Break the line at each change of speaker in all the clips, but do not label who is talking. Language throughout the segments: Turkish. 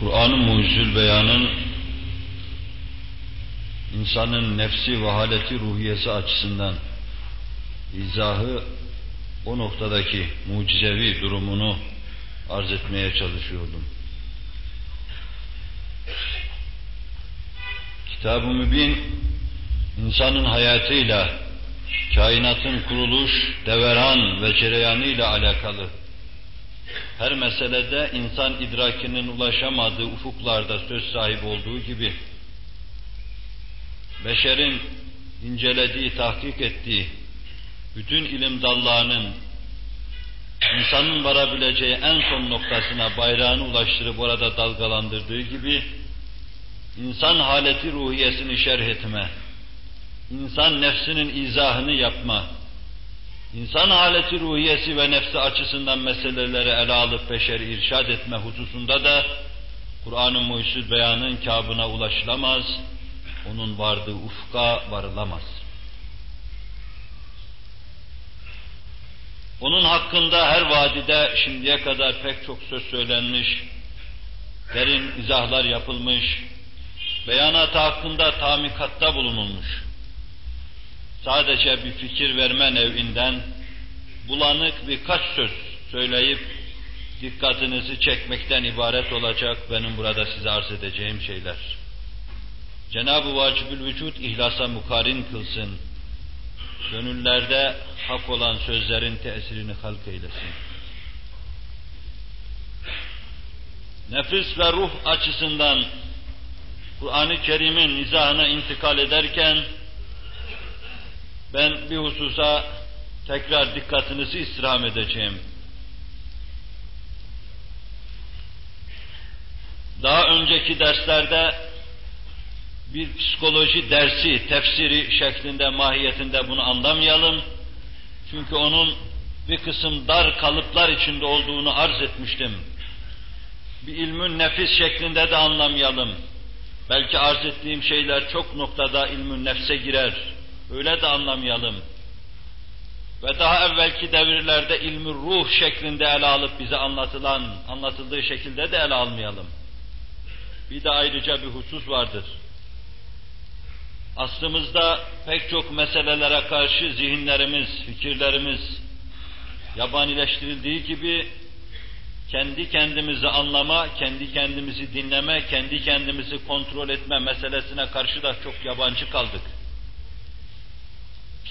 Kur'an-ı Mucizül Beyan'ın insanın nefsi ve haleti ruhiyesi açısından izahı o noktadaki mucizevi durumunu arz etmeye çalışıyordum. Kitab-ı Mübin insanın hayatıyla, kainatın kuruluş, deveran ve cereyanıyla alakalı her meselede insan idrakinin ulaşamadığı ufuklarda söz sahibi olduğu gibi, beşerin incelediği, tahkik ettiği bütün ilim dallarının insanın varabileceği en son noktasına bayrağını ulaştırıp orada dalgalandırdığı gibi, insan haleti ruhiyesini şerh etme, insan nefsinin izahını yapma, İnsan haleti ruhiyesi ve nefsi açısından meseleleri ele alıp beşeri irşad etme hususunda da Kur'an-ı Muhyüzül Beyan'ın kabına ulaşılamaz, onun vardığı ufka varılamaz. Onun hakkında her vadide şimdiye kadar pek çok söz söylenmiş, derin izahlar yapılmış, beyanatı hakkında tamikatta bulunulmuş sadece bir fikir verme nevinden bulanık birkaç söz söyleyip dikkatinizi çekmekten ibaret olacak benim burada size arz edeceğim şeyler. Cenab-ı Vacibül Vücud ihlasa mukarin kılsın. Gönüllerde hak olan sözlerin tesirini halk eylesin. Nefis ve ruh açısından Kur'an-ı Kerim'in izahına intikal ederken ben bir hususa tekrar dikkatinizi istirham edeceğim. Daha önceki derslerde bir psikoloji dersi, tefsiri şeklinde, mahiyetinde bunu anlamayalım. Çünkü onun bir kısım dar kalıplar içinde olduğunu arz etmiştim. Bir ilmün nefis şeklinde de anlamayalım. Belki arz ettiğim şeyler çok noktada ilmün nefse girer Öyle de anlamayalım. Ve daha evvelki devirlerde ilmi ruh şeklinde ele alıp bize anlatılan, anlatıldığı şekilde de ele almayalım. Bir de ayrıca bir husus vardır. Aslımızda pek çok meselelere karşı zihinlerimiz, fikirlerimiz yabanileştirildiği gibi kendi kendimizi anlama, kendi kendimizi dinleme, kendi kendimizi kontrol etme meselesine karşı da çok yabancı kaldık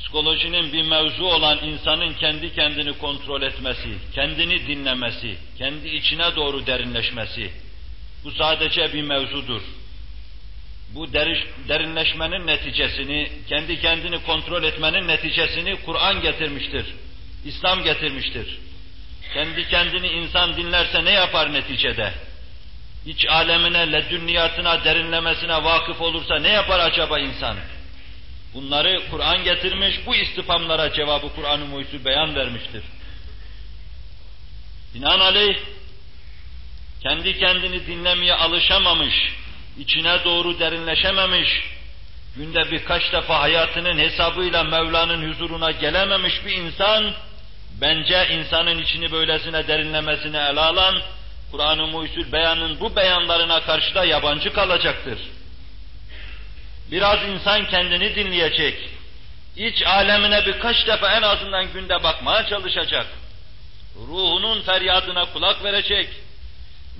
psikolojinin bir mevzu olan insanın kendi kendini kontrol etmesi, kendini dinlemesi, kendi içine doğru derinleşmesi, bu sadece bir mevzudur. Bu derinleşmenin neticesini, kendi kendini kontrol etmenin neticesini Kur'an getirmiştir. İslam getirmiştir. Kendi kendini insan dinlerse ne yapar neticede? İç alemine, ledünniyatına, derinlemesine vakıf olursa ne yapar acaba insan? Bunları Kur'an getirmiş, bu istifamlara cevabı Kur'an-ı Muhyüzü beyan vermiştir. Binaenaleyh, kendi kendini dinlemeye alışamamış, içine doğru derinleşememiş, günde birkaç defa hayatının hesabıyla Mevla'nın huzuruna gelememiş bir insan, bence insanın içini böylesine derinlemesine ele alan, Kur'an-ı Muhyüzül beyanın bu beyanlarına karşı da yabancı kalacaktır. Biraz insan kendini dinleyecek. İç alemine birkaç defa en azından günde bakmaya çalışacak. Ruhunun feryadına kulak verecek.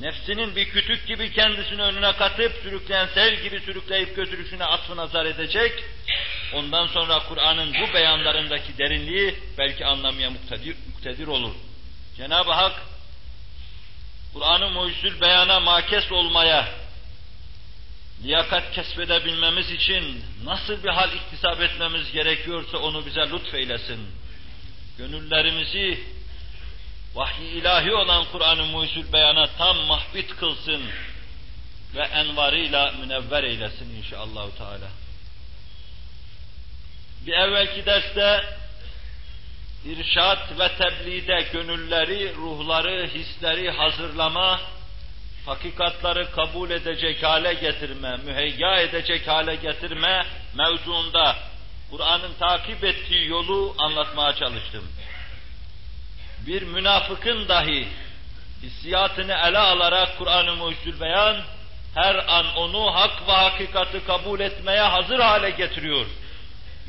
Nefsinin bir kütük gibi kendisini önüne katıp sürükleyen sel gibi sürükleyip götürüşüne atfı nazar edecek. Ondan sonra Kur'an'ın bu beyanlarındaki derinliği belki anlamaya muktedir, muktedir olur. Cenab-ı Hak mucizül beyana makes olmaya, liyakat kesbedebilmemiz için nasıl bir hal iktisap etmemiz gerekiyorsa onu bize lütfeylesin. Gönüllerimizi vahyi ilahi olan Kur'an-ı Muhyüzül Beyan'a tam mahbit kılsın ve envarıyla münevver eylesin inşallah Teala. Bir evvelki derste irşat ve tebliğde gönülleri, ruhları, hisleri hazırlama hakikatları kabul edecek hale getirme, müheyya edecek hale getirme mevzuunda Kur'an'ın takip ettiği yolu anlatmaya çalıştım. Bir münafıkın dahi hissiyatını ele alarak Kur'an-ı Beyan her an onu hak ve hakikati kabul etmeye hazır hale getiriyor.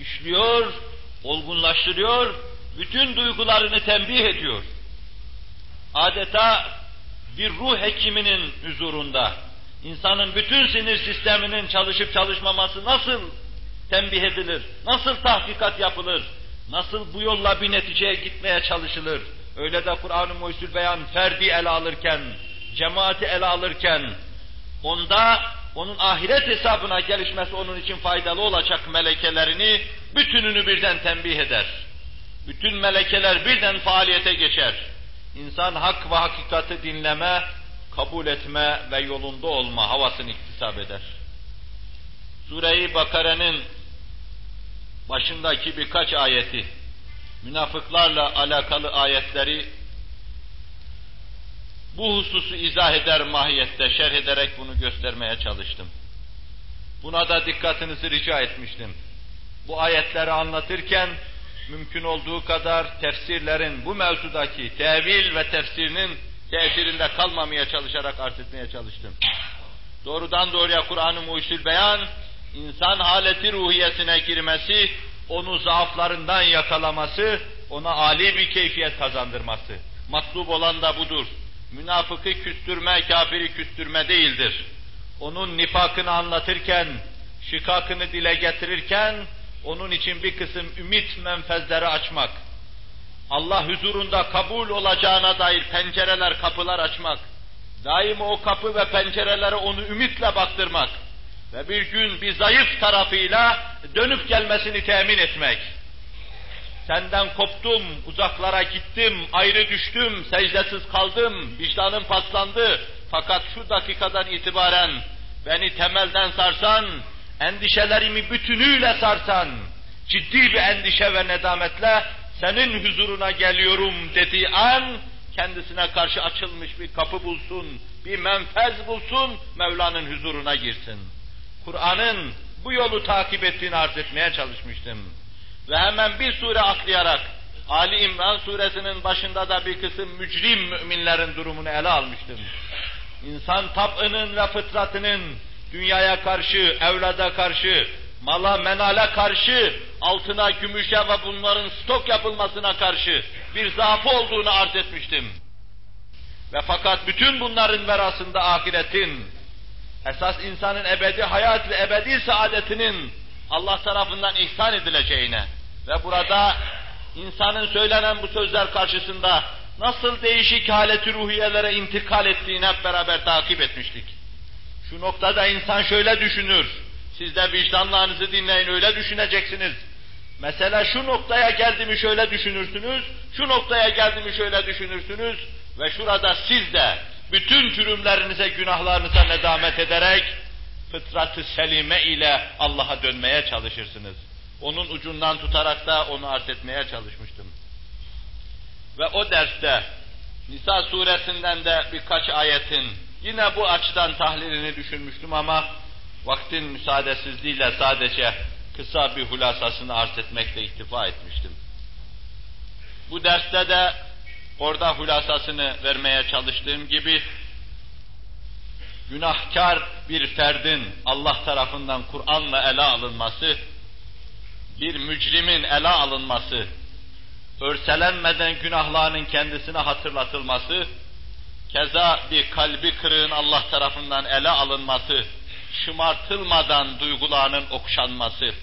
İşliyor, olgunlaştırıyor, bütün duygularını tembih ediyor. Adeta bir ruh hekiminin huzurunda insanın bütün sinir sisteminin çalışıp çalışmaması nasıl tembih edilir, nasıl tahkikat yapılır, nasıl bu yolla bir neticeye gitmeye çalışılır. Öyle de Kur'an-ı Muhyüzül Beyan ferdi ele alırken, cemaati ele alırken, onda onun ahiret hesabına gelişmesi onun için faydalı olacak melekelerini bütününü birden tembih eder. Bütün melekeler birden faaliyete geçer. İnsan hak ve hakikati dinleme, kabul etme ve yolunda olma havasını iktisap eder. Sure-i Bakara'nın başındaki birkaç ayeti, münafıklarla alakalı ayetleri bu hususu izah eder mahiyette, şerh ederek bunu göstermeye çalıştım. Buna da dikkatinizi rica etmiştim. Bu ayetleri anlatırken mümkün olduğu kadar tefsirlerin bu mevzudaki tevil ve tefsirinin tesirinde kalmamaya çalışarak arz etmeye çalıştım. Doğrudan doğruya Kur'an-ı Muhyüzül Beyan, insan haleti ruhiyesine girmesi, onu zaaflarından yakalaması, ona âli bir keyfiyet kazandırması. Matlub olan da budur. Münafıkı küstürme, kafiri küstürme değildir. Onun nifakını anlatırken, şikakını dile getirirken, onun için bir kısım ümit menfezleri açmak, Allah huzurunda kabul olacağına dair pencereler, kapılar açmak, daima o kapı ve pencerelere onu ümitle baktırmak ve bir gün bir zayıf tarafıyla dönüp gelmesini temin etmek. Senden koptum, uzaklara gittim, ayrı düştüm, secdesiz kaldım, vicdanım paslandı. Fakat şu dakikadan itibaren beni temelden sarsan, endişelerimi bütünüyle sarsan, ciddi bir endişe ve nedametle senin huzuruna geliyorum dediği an, kendisine karşı açılmış bir kapı bulsun, bir menfez bulsun, Mevla'nın huzuruna girsin. Kur'an'ın bu yolu takip ettiğini arz etmeye çalışmıştım. Ve hemen bir sure atlayarak, Ali İmran suresinin başında da bir kısım mücrim müminlerin durumunu ele almıştım. İnsan tab'ının ve fıtratının dünyaya karşı, evlada karşı, mala menale karşı, altına, gümüşe ve bunların stok yapılmasına karşı bir zaafı olduğunu arz etmiştim. Ve fakat bütün bunların verasında ahiretin, esas insanın ebedi hayat ve ebedi saadetinin Allah tarafından ihsan edileceğine ve burada insanın söylenen bu sözler karşısında nasıl değişik haleti ruhiyelere intikal ettiğini hep beraber takip etmiştik. Şu noktada insan şöyle düşünür, siz de vicdanlarınızı dinleyin öyle düşüneceksiniz. Mesela şu noktaya geldi mi şöyle düşünürsünüz, şu noktaya geldi mi şöyle düşünürsünüz ve şurada siz de bütün cürümlerinize, günahlarınıza nedamet ederek fıtratı selime ile Allah'a dönmeye çalışırsınız. Onun ucundan tutarak da onu arz etmeye çalışmıştım. Ve o derste Nisa suresinden de birkaç ayetin yine bu açıdan tahlilini düşünmüştüm ama vaktin müsaadesizliğiyle sadece kısa bir hulasasını arz etmekle iktifa etmiştim. Bu derste de orada hulasasını vermeye çalıştığım gibi günahkar bir ferdin Allah tarafından Kur'an'la ele alınması, bir mücrimin ele alınması, örselenmeden günahlarının kendisine hatırlatılması, keza bir kalbi kırığın Allah tarafından ele alınması, şımartılmadan duygularının okşanması,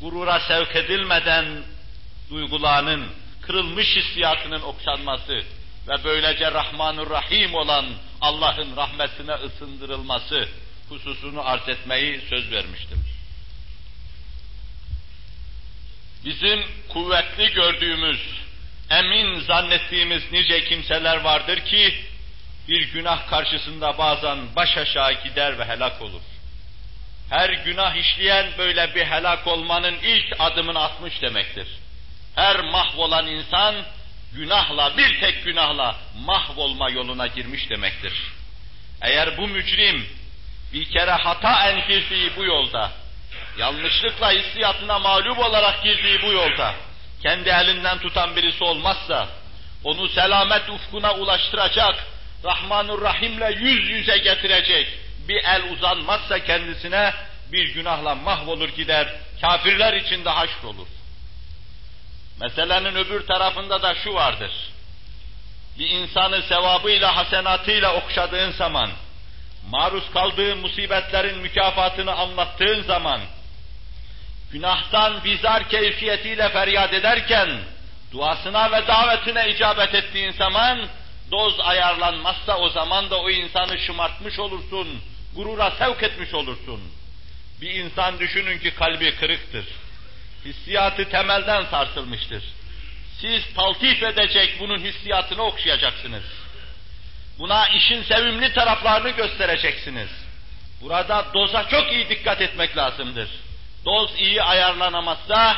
gurura sevk edilmeden duygularının, kırılmış hissiyatının okşanması ve böylece Rahmanur Rahim olan Allah'ın rahmetine ısındırılması hususunu arz etmeyi söz vermiştim. Bizim kuvvetli gördüğümüz, emin zannettiğimiz nice kimseler vardır ki, bir günah karşısında bazen baş aşağı gider ve helak olur. Her günah işleyen böyle bir helak olmanın ilk adımını atmış demektir. Her mahvolan insan günahla, bir tek günahla mahvolma yoluna girmiş demektir. Eğer bu mücrim bir kere hata en girdiği bu yolda, yanlışlıkla hissiyatına mağlup olarak girdiği bu yolda, kendi elinden tutan birisi olmazsa, onu selamet ufkuna ulaştıracak, Rahmanur Rahim'le yüz yüze getirecek bir el uzanmazsa kendisine bir günahla mahvolur gider, kafirler içinde haşr olur. Meselenin öbür tarafında da şu vardır. Bir insanı sevabıyla, hasenatıyla okşadığın zaman, maruz kaldığı musibetlerin mükafatını anlattığın zaman, günahtan bizar keyfiyetiyle feryat ederken, duasına ve davetine icabet ettiğin zaman, doz ayarlanmazsa o zaman da o insanı şımartmış olursun, gurura sevk etmiş olursun. Bir insan düşünün ki kalbi kırıktır. Hissiyatı temelden sarsılmıştır. Siz taltif edecek bunun hissiyatını okşayacaksınız. Buna işin sevimli taraflarını göstereceksiniz. Burada doza çok iyi dikkat etmek lazımdır. Doz iyi ayarlanamazsa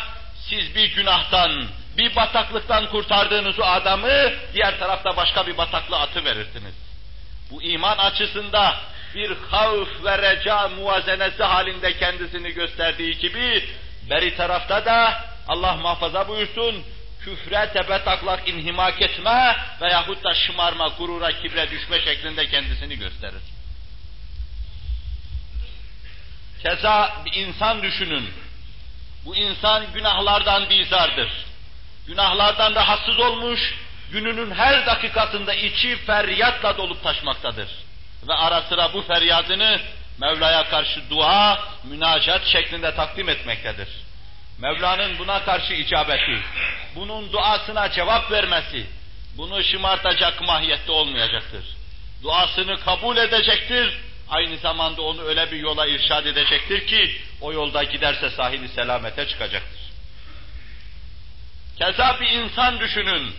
siz bir günahtan, bir bataklıktan kurtardığınız o adamı diğer tarafta başka bir bataklığa atı verirsiniz. Bu iman açısında bir havf ve reca muvazenesi halinde kendisini gösterdiği gibi beri tarafta da Allah muhafaza buyursun küfre tepe taklak inhimak etme veyahut da şımarma, gurura, kibre düşme şeklinde kendisini gösterir. Keza bir insan düşünün. Bu insan günahlardan bizardır. Günahlardan rahatsız olmuş, gününün her dakikasında içi feryatla dolup taşmaktadır. Ve ara sıra bu feryadını Mevla'ya karşı dua, münacat şeklinde takdim etmektedir. Mevla'nın buna karşı icabeti, bunun duasına cevap vermesi, bunu şımartacak mahiyette olmayacaktır. Duasını kabul edecektir, aynı zamanda onu öyle bir yola irşad edecektir ki, o yolda giderse sahili selamete çıkacaktır. Keza bir insan düşünün,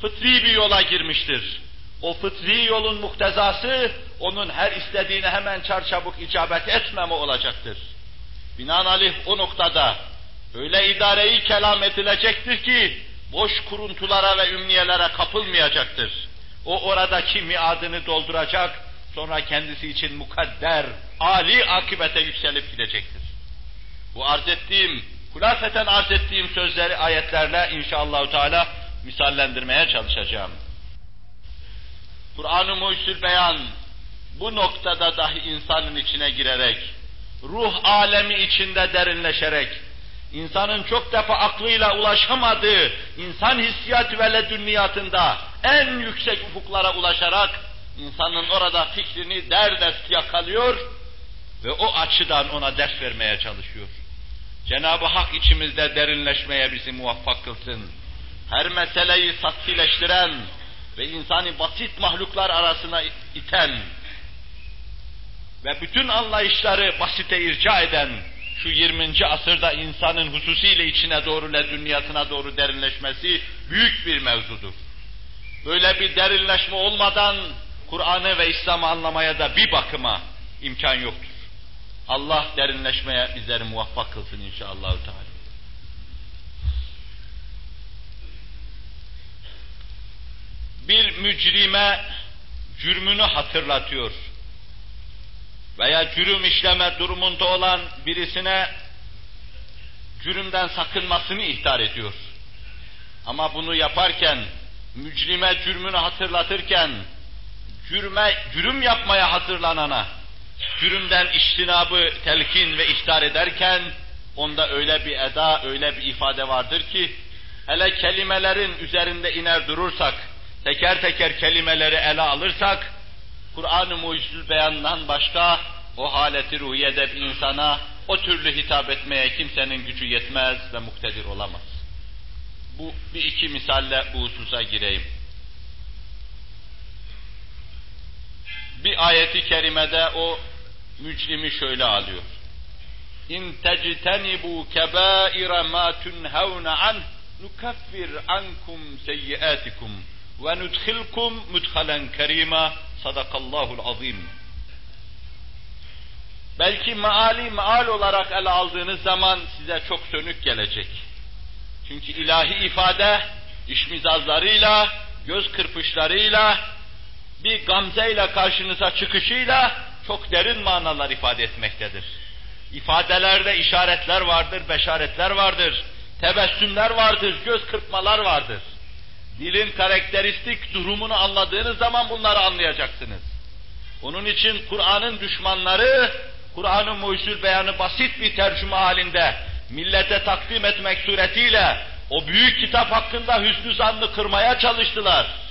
fıtri bir yola girmiştir. O fıtri yolun muhtezası, onun her istediğine hemen çarçabuk icabet etmeme olacaktır. Binaenaleyh o noktada öyle idareyi kelam edilecektir ki, boş kuruntulara ve ümniyelere kapılmayacaktır. O oradaki miadını dolduracak, sonra kendisi için mukadder, âli akibete yükselip gidecektir. Bu arz ettiğim, hulafeten arz ettiğim sözleri ayetlerle inşallah Teala misallendirmeye çalışacağım. Kur'an-ı Mucizül Beyan bu noktada dahi insanın içine girerek, ruh alemi içinde derinleşerek, insanın çok defa aklıyla ulaşamadığı insan hissiyat ve ledünniyatında en yüksek ufuklara ulaşarak insanın orada fikrini derdest yakalıyor ve o açıdan ona ders vermeye çalışıyor. Cenab-ı Hak içimizde derinleşmeye bizi muvaffak kılsın. Her meseleyi satsileştiren ve insani basit mahluklar arasına iten ve bütün anlayışları basite irca eden şu 20. asırda insanın hususiyle içine doğru le dünyasına doğru derinleşmesi büyük bir mevzudur. Böyle bir derinleşme olmadan Kur'an'ı ve İslam'ı anlamaya da bir bakıma imkan yoktur. Allah derinleşmeye bizleri muvaffak kılsın inşallah. Teala. Bir mücrime cürmünü hatırlatıyor veya cürüm işleme durumunda olan birisine cürümden sakınmasını ihtar ediyor. Ama bunu yaparken, mücrime cürmünü hatırlatırken, cürme, cürüm yapmaya hazırlanana, cürümden iştinabı telkin ve ihtar ederken, onda öyle bir eda, öyle bir ifade vardır ki, hele kelimelerin üzerinde iner durursak, teker teker kelimeleri ele alırsak, Kur'an-ı Mucizül Beyan'dan başka o haleti ruhiyede bir insana o türlü hitap etmeye kimsenin gücü yetmez ve muktedir olamaz. Bu bir iki misalle bu hususa gireyim. Bir ayeti kerimede o mücrimi şöyle alıyor. İn tectenibu kebaira ma tunhavna an nukaffir ankum seyyiatikum ve nudkhilkum mudhalen kerima sadakallahul azim. Belki maali maal olarak ele aldığınız zaman size çok sönük gelecek. Çünkü ilahi ifade işmizazlarıyla, göz kırpışlarıyla, bir gamzeyle karşınıza çıkışıyla çok derin manalar ifade etmektedir. İfadelerde işaretler vardır, beşaretler vardır, tebessümler vardır, göz kırpmalar vardır. Dilin karakteristik durumunu anladığınız zaman bunları anlayacaksınız. Onun için Kur'an'ın düşmanları, Kur'an'ın muhsul beyanı basit bir tercüme halinde millete takdim etmek suretiyle o büyük kitap hakkında hüsnü zannı kırmaya çalıştılar.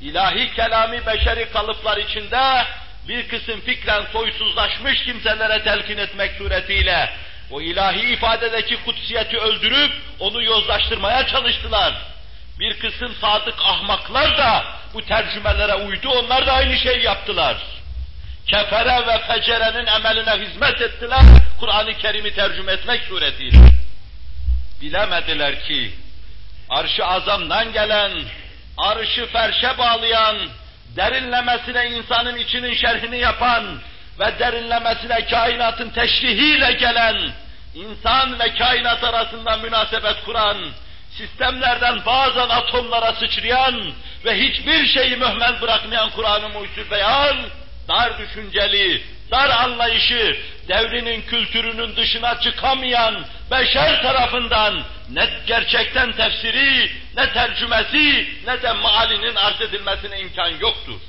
İlahi kelami beşeri kalıplar içinde bir kısım fikren soysuzlaşmış kimselere telkin etmek suretiyle o ilahi ifadedeki kutsiyeti öldürüp onu yozlaştırmaya çalıştılar. Bir kısım sadık ahmaklar da bu tercümelere uydu, onlar da aynı şeyi yaptılar. Kefere ve fecerenin emeline hizmet ettiler, Kur'an-ı Kerim'i tercüme etmek suretiyle. Bilemediler ki, arş-ı azamdan gelen, arşı ferşe bağlayan, derinlemesine insanın içinin şerhini yapan ve derinlemesine kainatın teşrihiyle gelen, insan ve kainat arasında münasebet kuran, sistemlerden bazen atomlara sıçrayan ve hiçbir şeyi mühmel bırakmayan Kur'an-ı Muhsul Beyan, dar düşünceli, dar anlayışı, devrinin kültürünün dışına çıkamayan beşer tarafından ne gerçekten tefsiri, ne tercümesi, ne de mealinin arz edilmesine imkan yoktur.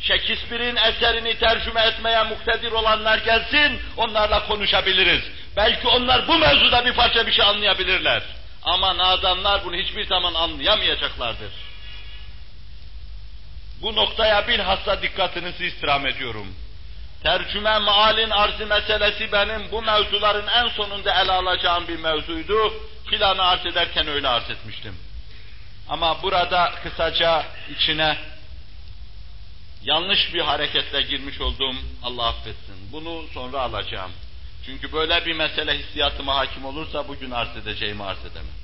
Shakespeare'in eserini tercüme etmeye muktedir olanlar gelsin, onlarla konuşabiliriz. Belki onlar bu mevzuda bir parça bir şey anlayabilirler. Ama nadanlar bunu hiçbir zaman anlayamayacaklardır. Bu noktaya bilhassa dikkatinizi istirham ediyorum. Tercüme mealin arzı meselesi benim bu mevzuların en sonunda ele alacağım bir mevzuydu. Planı arz ederken öyle arz etmiştim. Ama burada kısaca içine yanlış bir hareketle girmiş oldum. Allah affetsin. Bunu sonra alacağım. Çünkü böyle bir mesele hissiyatıma hakim olursa bugün arz edeceğimi arz edemem.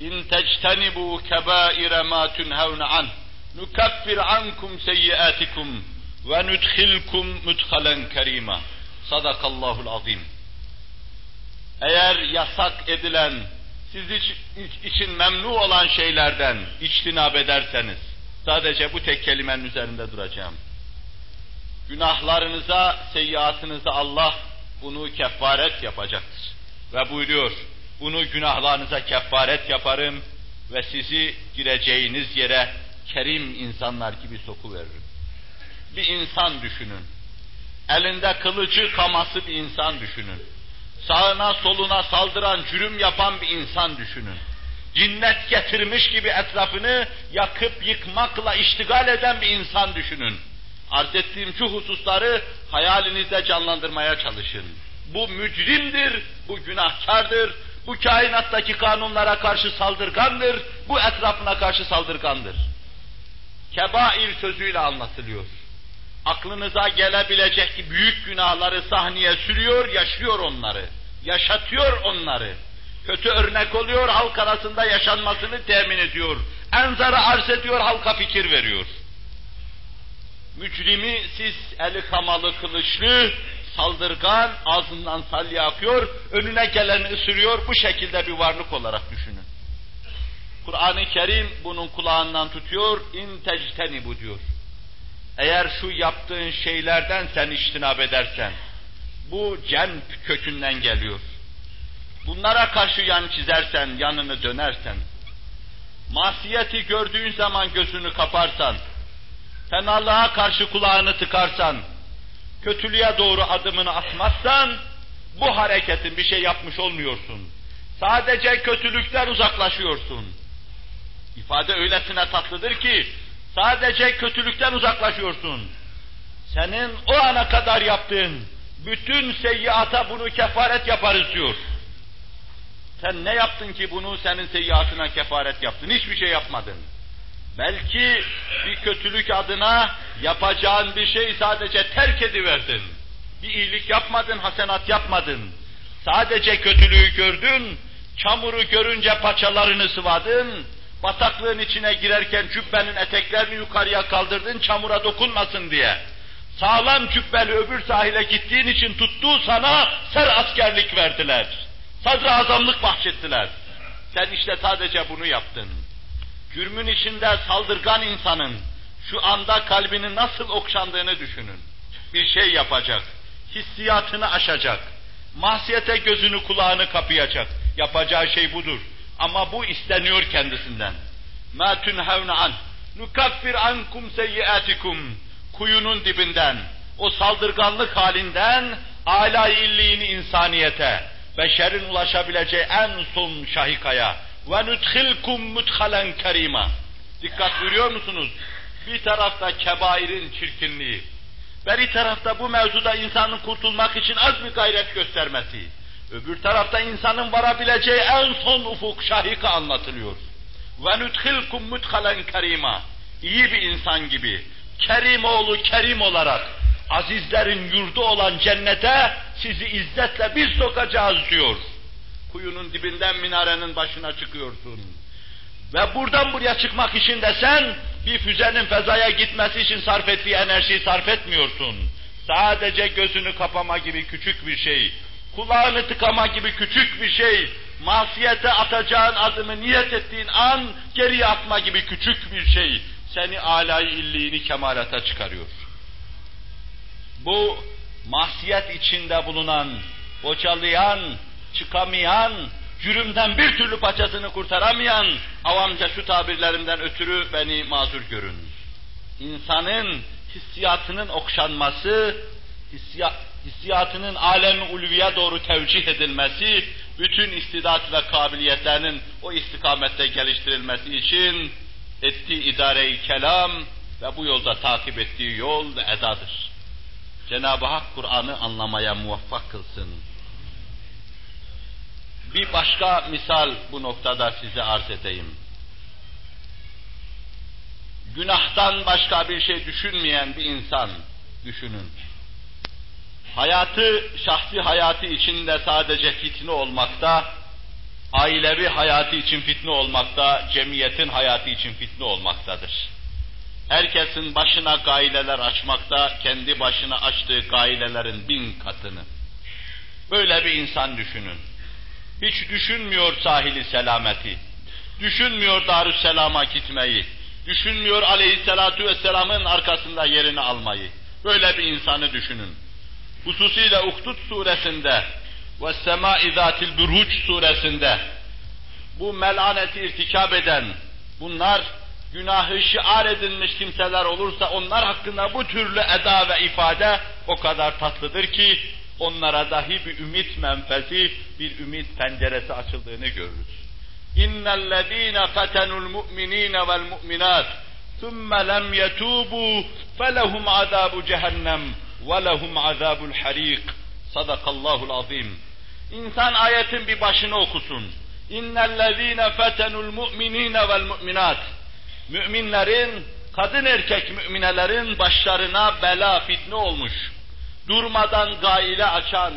İn tectenibu kebaire ma tunhevne an nukaffir ankum seyyiatikum ve nudkhilkum mudhalen kerima. Sadakallahul azim. Eğer yasak edilen, siz için memnu olan şeylerden içtinab ederseniz, sadece bu tek kelimenin üzerinde duracağım. Günahlarınıza, seyyiatınıza Allah bunu kefaret yapacaktır. Ve buyuruyor, bunu günahlarınıza kefaret yaparım ve sizi gireceğiniz yere kerim insanlar gibi sokuveririm. Bir insan düşünün. Elinde kılıcı kaması bir insan düşünün. Sağına soluna saldıran, cürüm yapan bir insan düşünün. Cinnet getirmiş gibi etrafını yakıp yıkmakla iştigal eden bir insan düşünün. Arz ettiğim şu hususları hayalinizde canlandırmaya çalışın. Bu mücrimdir, bu günahkardır, bu kainattaki kanunlara karşı saldırgandır, bu etrafına karşı saldırgandır. Kebair sözüyle anlatılıyor. Aklınıza gelebilecek büyük günahları sahneye sürüyor, yaşıyor onları. Yaşatıyor onları. Kötü örnek oluyor, halk arasında yaşanmasını temin ediyor. Enzara arz ediyor, halka fikir veriyor. Mücrimi siz eli kamalı kılıçlı, saldırgan, ağzından salya akıyor, önüne geleni ısırıyor, bu şekilde bir varlık olarak düşünün. Kur'an-ı Kerim bunun kulağından tutuyor, in tecteni bu diyor. Eğer şu yaptığın şeylerden sen iştinab edersen, bu cenp kökünden geliyor. Bunlara karşı yan çizersen, yanını dönersen, masiyeti gördüğün zaman gözünü kaparsan, fenalığa karşı kulağını tıkarsan, kötülüğe doğru adımını atmazsan, bu hareketin bir şey yapmış olmuyorsun. Sadece kötülükten uzaklaşıyorsun. İfade öylesine tatlıdır ki, sadece kötülükten uzaklaşıyorsun. Senin o ana kadar yaptığın bütün seyyiata bunu kefaret yaparız diyor. Sen ne yaptın ki bunu senin seyyiatına kefaret yaptın? Hiçbir şey yapmadın. Belki bir kötülük adına yapacağın bir şey sadece terk ediverdin. Bir iyilik yapmadın, hasenat yapmadın. Sadece kötülüğü gördün, çamuru görünce paçalarını sıvadın, bataklığın içine girerken cübbenin eteklerini yukarıya kaldırdın çamura dokunmasın diye. Sağlam cübbeli öbür sahile gittiğin için tuttuğu sana ser askerlik verdiler. Sadra azamlık bahşettiler. Sen işte sadece bunu yaptın. Cürmün içinde saldırgan insanın şu anda kalbinin nasıl okşandığını düşünün. Bir şey yapacak, hissiyatını aşacak, mahsiyete gözünü kulağını kapayacak. Yapacağı şey budur. Ama bu isteniyor kendisinden. مَا تُنْهَوْنَ عَنْ نُكَفِّرْ عَنْكُمْ سَيِّئَاتِكُمْ Kuyunun dibinden, o saldırganlık halinden, âlâ illiğini insaniyete, beşerin ulaşabileceği en son şahikaya, ve nudkhilkum mudhalen kerima. Dikkat görüyor musunuz? Bir tarafta kebairin çirkinliği, bir tarafta bu mevzuda insanın kurtulmak için az bir gayret göstermesi, öbür tarafta insanın varabileceği en son ufuk şahika anlatılıyor. Ve nudkhilkum mudhalen kerima. İyi bir insan gibi, Kerim oğlu Kerim olarak azizlerin yurdu olan cennete sizi izzetle bir sokacağız diyor. Kuyunun dibinden minarenin başına çıkıyorsun. Ve buradan buraya çıkmak için de sen bir füzenin fezaya gitmesi için sarf ettiği enerjiyi sarf etmiyorsun. Sadece gözünü kapama gibi küçük bir şey, kulağını tıkama gibi küçük bir şey, masiyete atacağın adımı niyet ettiğin an geriye atma gibi küçük bir şey seni alay illiğini kemalata çıkarıyor. Bu masiyet içinde bulunan, bocalayan, çıkamayan, cürümden bir türlü paçasını kurtaramayan avamca şu tabirlerimden ötürü beni mazur görün. İnsanın hissiyatının okşanması, hissiyat, hissiyatının alemi ulviye doğru tevcih edilmesi, bütün istidat ve kabiliyetlerinin o istikamette geliştirilmesi için ettiği idare-i kelam ve bu yolda takip ettiği yol ve edadır. Cenab-ı Hak Kur'an'ı anlamaya muvaffak kılsın. Bir başka misal bu noktada size arz edeyim. Günahtan başka bir şey düşünmeyen bir insan düşünün. Hayatı, şahsi hayatı içinde sadece fitne olmakta, ailevi hayatı için fitne olmakta, cemiyetin hayatı için fitne olmaktadır. Herkesin başına gaileler açmakta, kendi başına açtığı gailelerin bin katını. Böyle bir insan düşünün. Hiç düşünmüyor sahili selameti, düşünmüyor Darüsselam'a gitmeyi, düşünmüyor aleyhissalatu vesselamın arkasında yerini almayı. Böyle bir insanı düşünün Hususiyle Uhdud suresinde ve Sema-i Zatil Buruç suresinde bu melaneti irtikab eden, bunlar günahı şiar edilmiş kimseler olursa onlar hakkında bu türlü eda ve ifade o kadar tatlıdır ki onlara dahi bir ümit menfezi, bir ümit penceresi açıldığını görürüz. İnnellezîne fetenul mu'minîne vel mu'minât ثُمَّ لَمْ يَتُوبُوا فَلَهُمْ عَذَابُ جَهَنَّمْ وَلَهُمْ عَذَابُ الْحَرِيقِ Sadakallahul azim. İnsan ayetin bir başını okusun. İnnellezîne fetenul mu'minîne vel mu'minat. Müminlerin, kadın erkek müminelerin başlarına bela fitne olmuş. Durmadan gaile açan,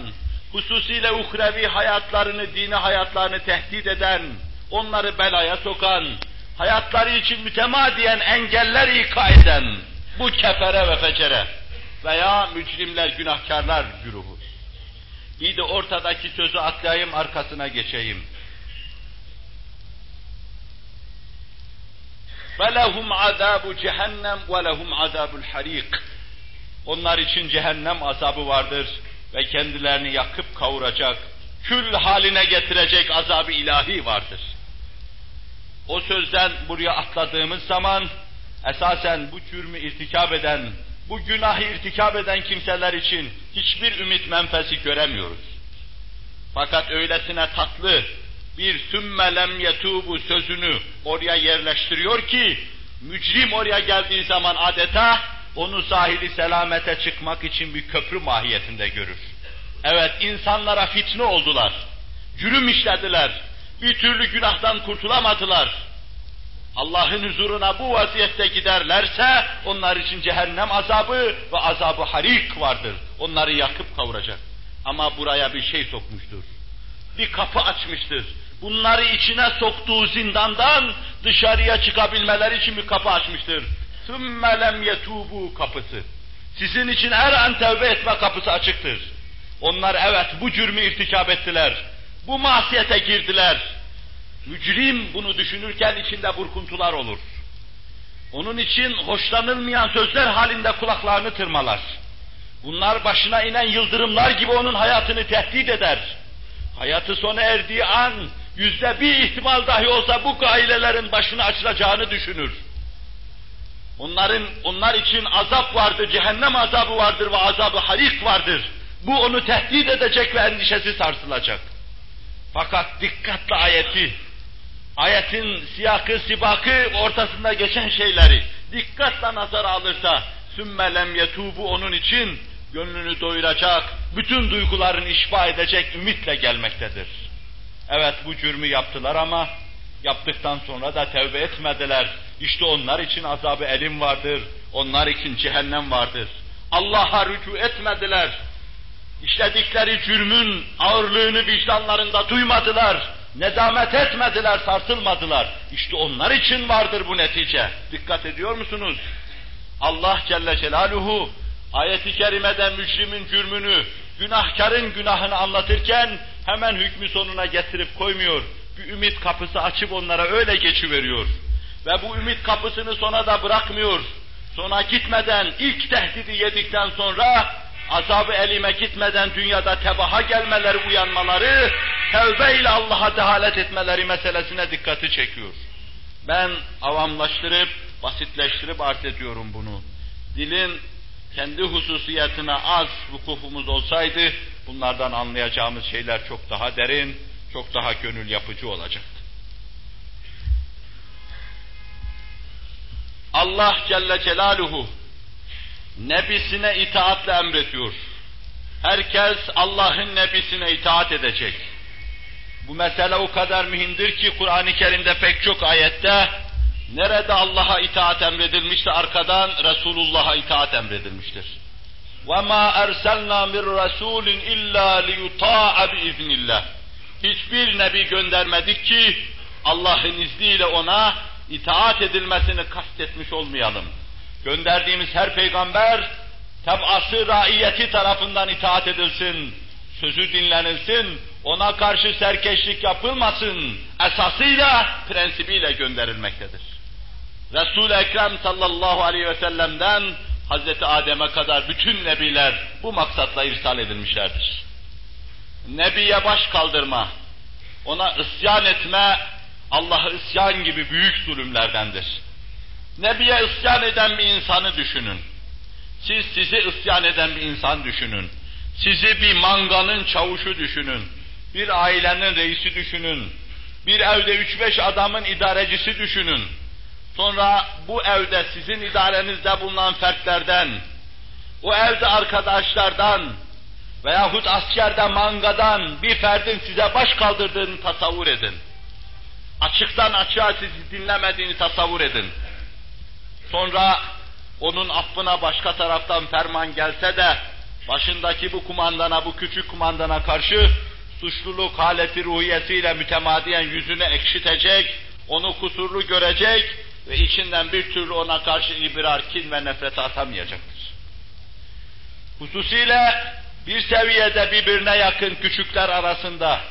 hususiyle uhrevi hayatlarını, dini hayatlarını tehdit eden, onları belaya sokan, hayatları için mütemadiyen engeller ika eden bu kefere ve fecere veya mücrimler, günahkarlar güruhu. İyi de ortadaki sözü atlayayım, arkasına geçeyim. وَلَهُمْ عَذَابُ cehennem وَلَهُمْ عَذَابُ الْحَرِيقِ Onlar için cehennem azabı vardır ve kendilerini yakıp kavuracak, kül haline getirecek azabı ilahi vardır. O sözden buraya atladığımız zaman esasen bu cürmü irtikab eden, bu günahı irtikab eden kimseler için hiçbir ümit menfesi göremiyoruz. Fakat öylesine tatlı bir sümme lem yetubu sözünü oraya yerleştiriyor ki, mücrim oraya geldiği zaman adeta onu sahili selamete çıkmak için bir köprü mahiyetinde görür. Evet, insanlara fitne oldular, cürüm işlediler, bir türlü günahtan kurtulamadılar. Allah'ın huzuruna bu vaziyette giderlerse onlar için cehennem azabı ve azabı harik vardır. Onları yakıp kavuracak. Ama buraya bir şey sokmuştur. Bir kapı açmıştır. Bunları içine soktuğu zindandan dışarıya çıkabilmeleri için bir kapı açmıştır. ثُمَّ لَمْ يَتُوبُوا kapısı. Sizin için her an tevbe etme kapısı açıktır. Onlar evet bu cürmü irtikap ettiler. Bu masiyete girdiler Mücrim bunu düşünürken içinde burkuntular olur. Onun için hoşlanılmayan sözler halinde kulaklarını tırmalar. Bunlar başına inen yıldırımlar gibi onun hayatını tehdit eder. Hayatı sona erdiği an yüzde bir ihtimal dahi olsa bu ailelerin başına açılacağını düşünür. Onların, onlar için azap vardır, cehennem azabı vardır ve azabı harik vardır. Bu onu tehdit edecek ve endişesi sarsılacak. Fakat dikkatle ayeti, ayetin siyakı, sibakı, ortasında geçen şeyleri dikkatle nazara alırsa, sümme lem yetubu onun için gönlünü doyuracak, bütün duygularını işba edecek ümitle gelmektedir. Evet bu cürmü yaptılar ama yaptıktan sonra da tevbe etmediler. İşte onlar için azabı elim vardır, onlar için cehennem vardır. Allah'a rücu etmediler. İşledikleri cürmün ağırlığını vicdanlarında duymadılar. Nedamet etmediler, sarsılmadılar. İşte onlar için vardır bu netice. Dikkat ediyor musunuz? Allah Celle Celaluhu ayeti kerimede mücrimin cürmünü, günahkarın günahını anlatırken hemen hükmü sonuna getirip koymuyor. Bir ümit kapısı açıp onlara öyle geçiveriyor. Ve bu ümit kapısını sona da bırakmıyor. Sona gitmeden, ilk tehdidi yedikten sonra azabı elime gitmeden dünyada tebaha gelmeleri, uyanmaları, tevbe ile Allah'a dehalet etmeleri meselesine dikkati çekiyor. Ben avamlaştırıp, basitleştirip arz ediyorum bunu. Dilin kendi hususiyetine az vukufumuz olsaydı, bunlardan anlayacağımız şeyler çok daha derin, çok daha gönül yapıcı olacaktı. Allah Celle Celaluhu nebisine itaatle emrediyor. Herkes Allah'ın nebisine itaat edecek. Bu mesele o kadar mühimdir ki Kur'an-ı Kerim'de pek çok ayette nerede Allah'a itaat emredilmişse arkadan Resulullah'a itaat emredilmiştir. وَمَا أَرْسَلْنَا مِنْ رَسُولٍ اِلَّا لِيُطَاعَ بِاِذْنِ Hiçbir nebi göndermedik ki Allah'ın izniyle ona itaat edilmesini kastetmiş olmayalım. Gönderdiğimiz her peygamber tebası raiyeti tarafından itaat edilsin, sözü dinlenilsin, ona karşı serkeşlik yapılmasın, esasıyla, prensibiyle gönderilmektedir. Resul-i Ekrem sallallahu aleyhi ve sellem'den Hazreti Adem'e kadar bütün nebiler bu maksatla irsal edilmişlerdir. Nebiye baş kaldırma, ona isyan etme, Allah'a isyan gibi büyük zulümlerdendir. Nebiye isyan eden bir insanı düşünün. Siz sizi isyan eden bir insan düşünün. Sizi bir manganın çavuşu düşünün. Bir ailenin reisi düşünün. Bir evde üç beş adamın idarecisi düşünün. Sonra bu evde sizin idarenizde bulunan fertlerden, o evde arkadaşlardan veyahut askerde mangadan bir ferdin size baş kaldırdığını tasavvur edin. Açıktan açığa sizi dinlemediğini tasavvur edin. Sonra onun affına başka taraftan ferman gelse de başındaki bu kumandana, bu küçük kumandana karşı suçluluk haleti ruhiyetiyle mütemadiyen yüzünü ekşitecek, onu kusurlu görecek ve içinden bir türlü ona karşı ibrar, kin ve nefret atamayacaktır. Hususiyle bir seviyede birbirine yakın küçükler arasında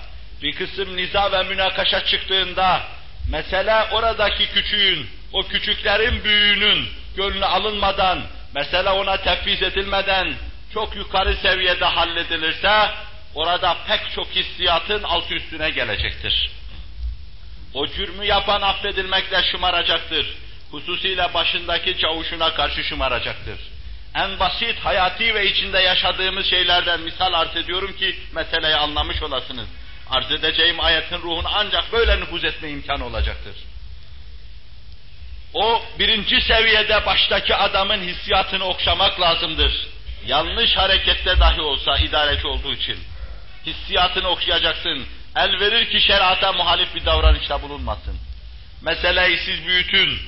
bir kısım niza ve münakaşa çıktığında mesele oradaki küçüğün, o küçüklerin büyüğünün gönlü alınmadan, mesele ona tefviz edilmeden çok yukarı seviyede halledilirse orada pek çok hissiyatın alt üstüne gelecektir. O cürmü yapan affedilmekle şımaracaktır. Hususiyle başındaki çavuşuna karşı şımaracaktır. En basit, hayati ve içinde yaşadığımız şeylerden misal arz ediyorum ki meseleyi anlamış olasınız. Arz edeceğim ayetin ruhunu ancak böyle nüfuz etme imkanı olacaktır. O birinci seviyede baştaki adamın hissiyatını okşamak lazımdır. Yanlış harekette dahi olsa idareci olduğu için. Hissiyatını okşayacaksın. El verir ki şerata muhalif bir davranışta bulunmasın. Meseleyi siz büyütün.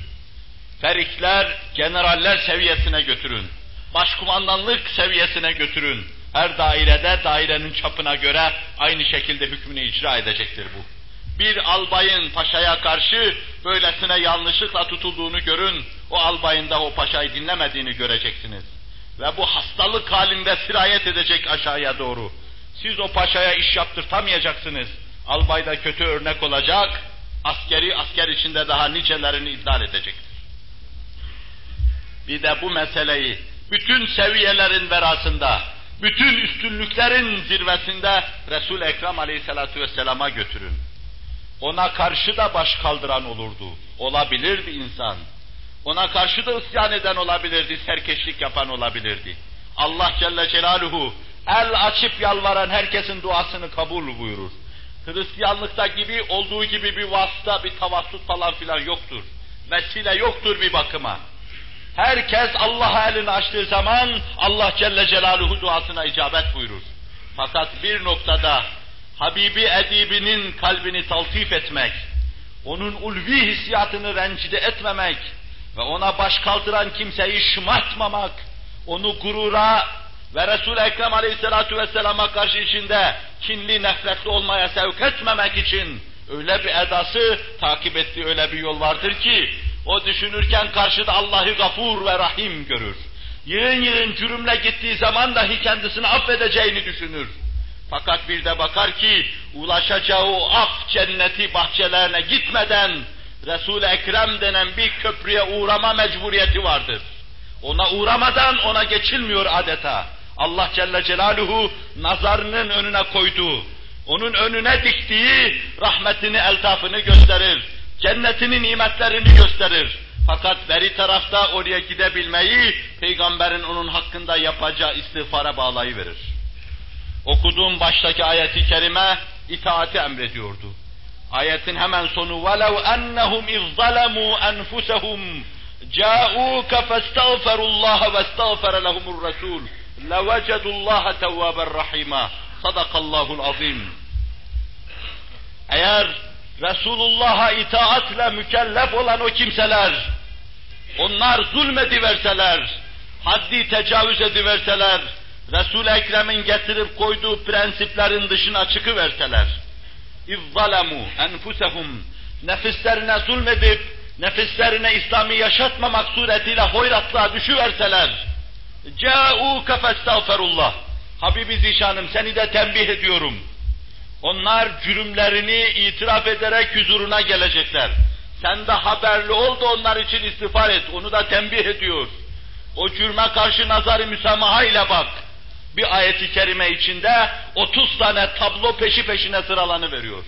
Ferikler, generaller seviyesine götürün. Başkumandanlık seviyesine götürün. Her dairede dairenin çapına göre aynı şekilde hükmünü icra edecektir bu. Bir albayın paşaya karşı böylesine yanlışlıkla tutulduğunu görün, o albayın da o paşayı dinlemediğini göreceksiniz. Ve bu hastalık halinde sirayet edecek aşağıya doğru. Siz o paşaya iş yaptırtamayacaksınız. Albay da kötü örnek olacak, askeri asker içinde daha nicelerini iddial edecektir. Bir de bu meseleyi bütün seviyelerin verasında, bütün üstünlüklerin zirvesinde Resul-i Ekrem aleyhissalatu vesselama götürün.
Ona karşı da baş kaldıran olurdu. Olabilirdi insan. Ona karşı da isyan eden olabilirdi, serkeşlik yapan olabilirdi. Allah Celle Celaluhu el açıp yalvaran herkesin duasını kabul buyurur. Hristiyanlıkta gibi olduğu gibi bir vasıta, bir tavassut falan filan yoktur. Vesile yoktur bir bakıma. Herkes Allah'a elini açtığı zaman Allah Celle Celaluhu duasına icabet buyurur. Fakat bir noktada Habibi Edibinin kalbini taltif etmek, onun ulvi hissiyatını rencide etmemek ve ona baş kaldıran kimseyi şımartmamak, onu gurura ve Resul-i Ekrem Aleyhisselatü Vesselam'a karşı içinde kinli, nefretli olmaya sevk etmemek için öyle bir edası takip ettiği öyle bir yol vardır ki o düşünürken karşıda Allah'ı gafur ve rahim görür. Yığın yığın cürümle gittiği zaman dahi kendisini affedeceğini düşünür. Fakat bir de bakar ki ulaşacağı af cenneti bahçelerine gitmeden Resul-i Ekrem denen bir köprüye uğrama mecburiyeti vardır. Ona uğramadan ona geçilmiyor adeta. Allah Celle Celaluhu nazarının önüne koyduğu, onun önüne diktiği rahmetini, eltafını gösterir. Cennetinin nimetlerini gösterir. Fakat beri tarafta oraya gidebilmeyi peygamberin onun hakkında yapacağı istiğfara bağlayıverir. Okuduğum baştaki ayeti kerime itaati emrediyordu. Ayetin hemen sonu وَلَوْ أَنَّهُمْ اِذْ ظَلَمُوا أَنْفُسَهُمْ جَاءُوكَ فَاسْتَغْفَرُوا اللّٰهَ وَاسْتَغْفَرَ لَهُمُ الرَّسُولُ لَوَجَدُوا اللّٰهَ تَوَّابًا رَحِيمًا Sadakallahul azim. Eğer Resulullah'a itaatle mükellef olan o kimseler, onlar zulmediverseler, haddi tecavüz ediverseler, Resul-i Ekrem'in getirip koyduğu prensiplerin dışına çıkıverseler, اِذْظَلَمُوا اَنْفُسَهُمْ Nefislerine zulmedip, nefislerine İslam'ı yaşatmamak suretiyle hoyratlığa düşüverseler, جَاءُوا كَفَاسْتَغْفَرُ Habibi Zişanım seni de tembih ediyorum. Onlar cürümlerini itiraf ederek huzuruna gelecekler. Sen de haberli ol da onlar için istiğfar et. Onu da tembih ediyor. O cürme karşı nazarı müsamaha ile bak. Bir ayeti kerime içinde 30 tane tablo peşi peşine sıralanı veriyor.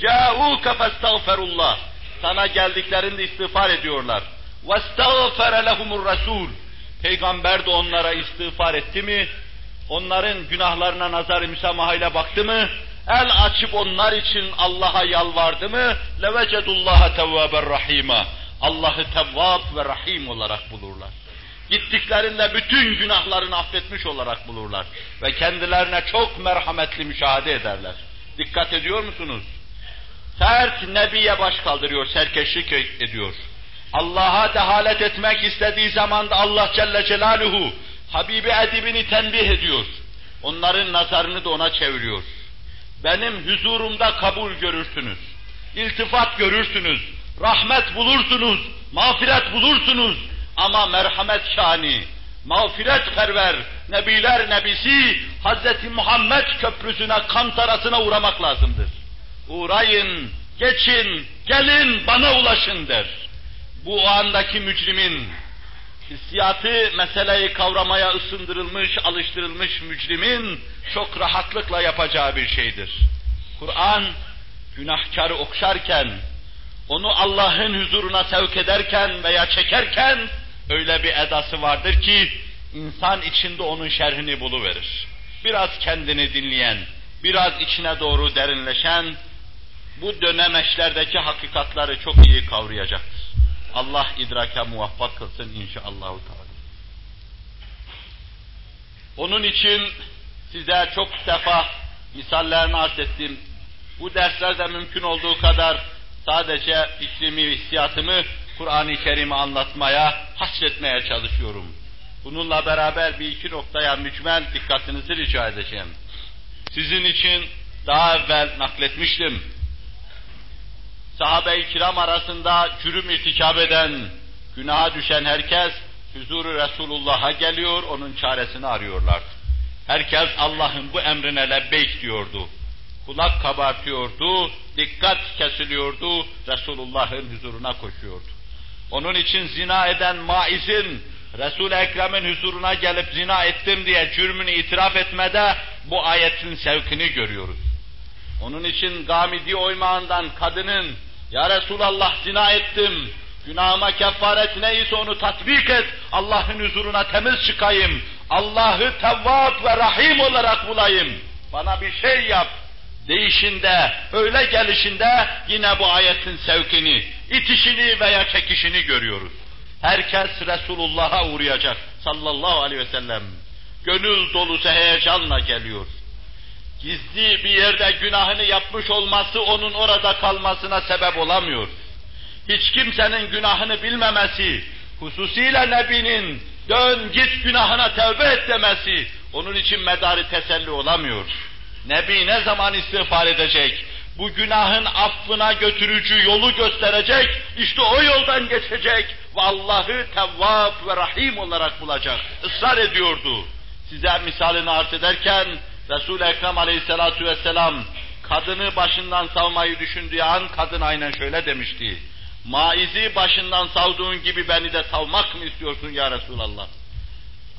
Câûke festağferullah. Sana geldiklerinde istiğfar ediyorlar. وَاسْتَغْفَرَ لَهُمُ الرَّسُولُ Peygamber de onlara istiğfar etti mi? Onların günahlarına nazar-ı müsamahayla baktı mı? El açıp onlar için Allah'a yalvardı mı? لَوَجَدُ اللّٰهَ تَوَّابًا رَحِيمًا Allah'ı tevvab ve rahim olarak bulurlar. Gittiklerinde bütün günahlarını affetmiş olarak bulurlar. Ve kendilerine çok merhametli müşahede ederler. Dikkat ediyor musunuz? Sert Nebi'ye baş kaldırıyor, serkeşlik ediyor. Allah'a dehalet etmek istediği zaman da Allah Celle Celaluhu Habibi edibini tembih ediyor. Onların nazarını da ona çeviriyor. Benim huzurumda kabul görürsünüz. İltifat görürsünüz. Rahmet bulursunuz. Mağfiret bulursunuz. Ama merhamet şani, mağfiret perver, nebiler nebisi Hz. Muhammed köprüsüne, kantarasına uğramak lazımdır. Uğrayın, geçin, gelin bana ulaşın der. Bu andaki mücrimin, hissiyatı meseleyi kavramaya ısındırılmış, alıştırılmış mücrimin çok rahatlıkla yapacağı bir şeydir. Kur'an günahkarı okşarken, onu Allah'ın huzuruna sevk ederken veya çekerken öyle bir edası vardır ki insan içinde onun şerhini buluverir. Biraz kendini dinleyen, biraz içine doğru derinleşen bu dönemeçlerdeki hakikatları çok iyi kavrayacaktır. Allah idraka muvaffak kılsın inşallah. Onun için size çok defa misallerini arz ettim. Bu derslerde mümkün olduğu kadar sadece fikrimi, hissiyatımı Kur'an-ı Kerim'i anlatmaya, hasretmeye çalışıyorum. Bununla beraber bir iki noktaya mücmel dikkatinizi rica edeceğim. Sizin için daha evvel nakletmiştim. Sahabe-i kiram arasında cürüm irtikab eden, günaha düşen herkes huzuru Resulullah'a geliyor, onun çaresini arıyorlar. Herkes Allah'ın bu emrine lebbeyk diyordu. Kulak kabartıyordu, dikkat kesiliyordu, Resulullah'ın huzuruna koşuyordu. Onun için zina eden maizin Resul-i Ekrem'in huzuruna gelip zina ettim diye cürmünü itiraf etmede bu ayetin sevkini görüyoruz. Onun için Gamidi oymağından kadının Ya Resulallah zina ettim, günahıma kefaret neyse onu tatbik et, Allah'ın huzuruna temiz çıkayım, Allah'ı Tevvab ve Rahim olarak bulayım, bana bir şey yap, değişinde, öyle gelişinde yine bu ayetin sevkini, itişini veya çekişini görüyoruz. Herkes Resulullah'a uğrayacak sallallahu aleyhi ve sellem. Gönül dolusu heyecanla geliyor. Gizli bir yerde günahını yapmış olması onun orada kalmasına sebep olamıyor. Hiç kimsenin günahını bilmemesi, hususiyle Nebi'nin dön git günahına tevbe et demesi, onun için medarı teselli olamıyor. Nebi ne zaman istiğfar edecek? Bu günahın affına götürücü yolu gösterecek, işte o yoldan geçecek ve Allah'ı Tevvab ve Rahim olarak bulacak. Israr ediyordu. Size misalini arz ederken, Resul-i Ekrem aleyhissalatu vesselam, kadını başından savmayı düşündüğü an, kadın aynen şöyle demişti. Maizi başından savduğun gibi beni de savmak mı istiyorsun ya Resulallah?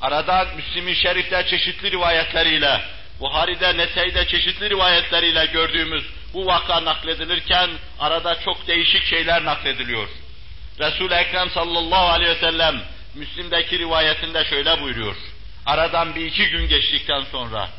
Arada Müslim-i Şerif'te çeşitli rivayetleriyle, Buhari'de, Nese'de çeşitli rivayetleriyle gördüğümüz bu vaka nakledilirken arada çok değişik şeyler naklediliyor. Resul-i Ekrem sallallahu aleyhi ve sellem Müslim'deki rivayetinde şöyle buyuruyor. Aradan bir iki gün geçtikten sonra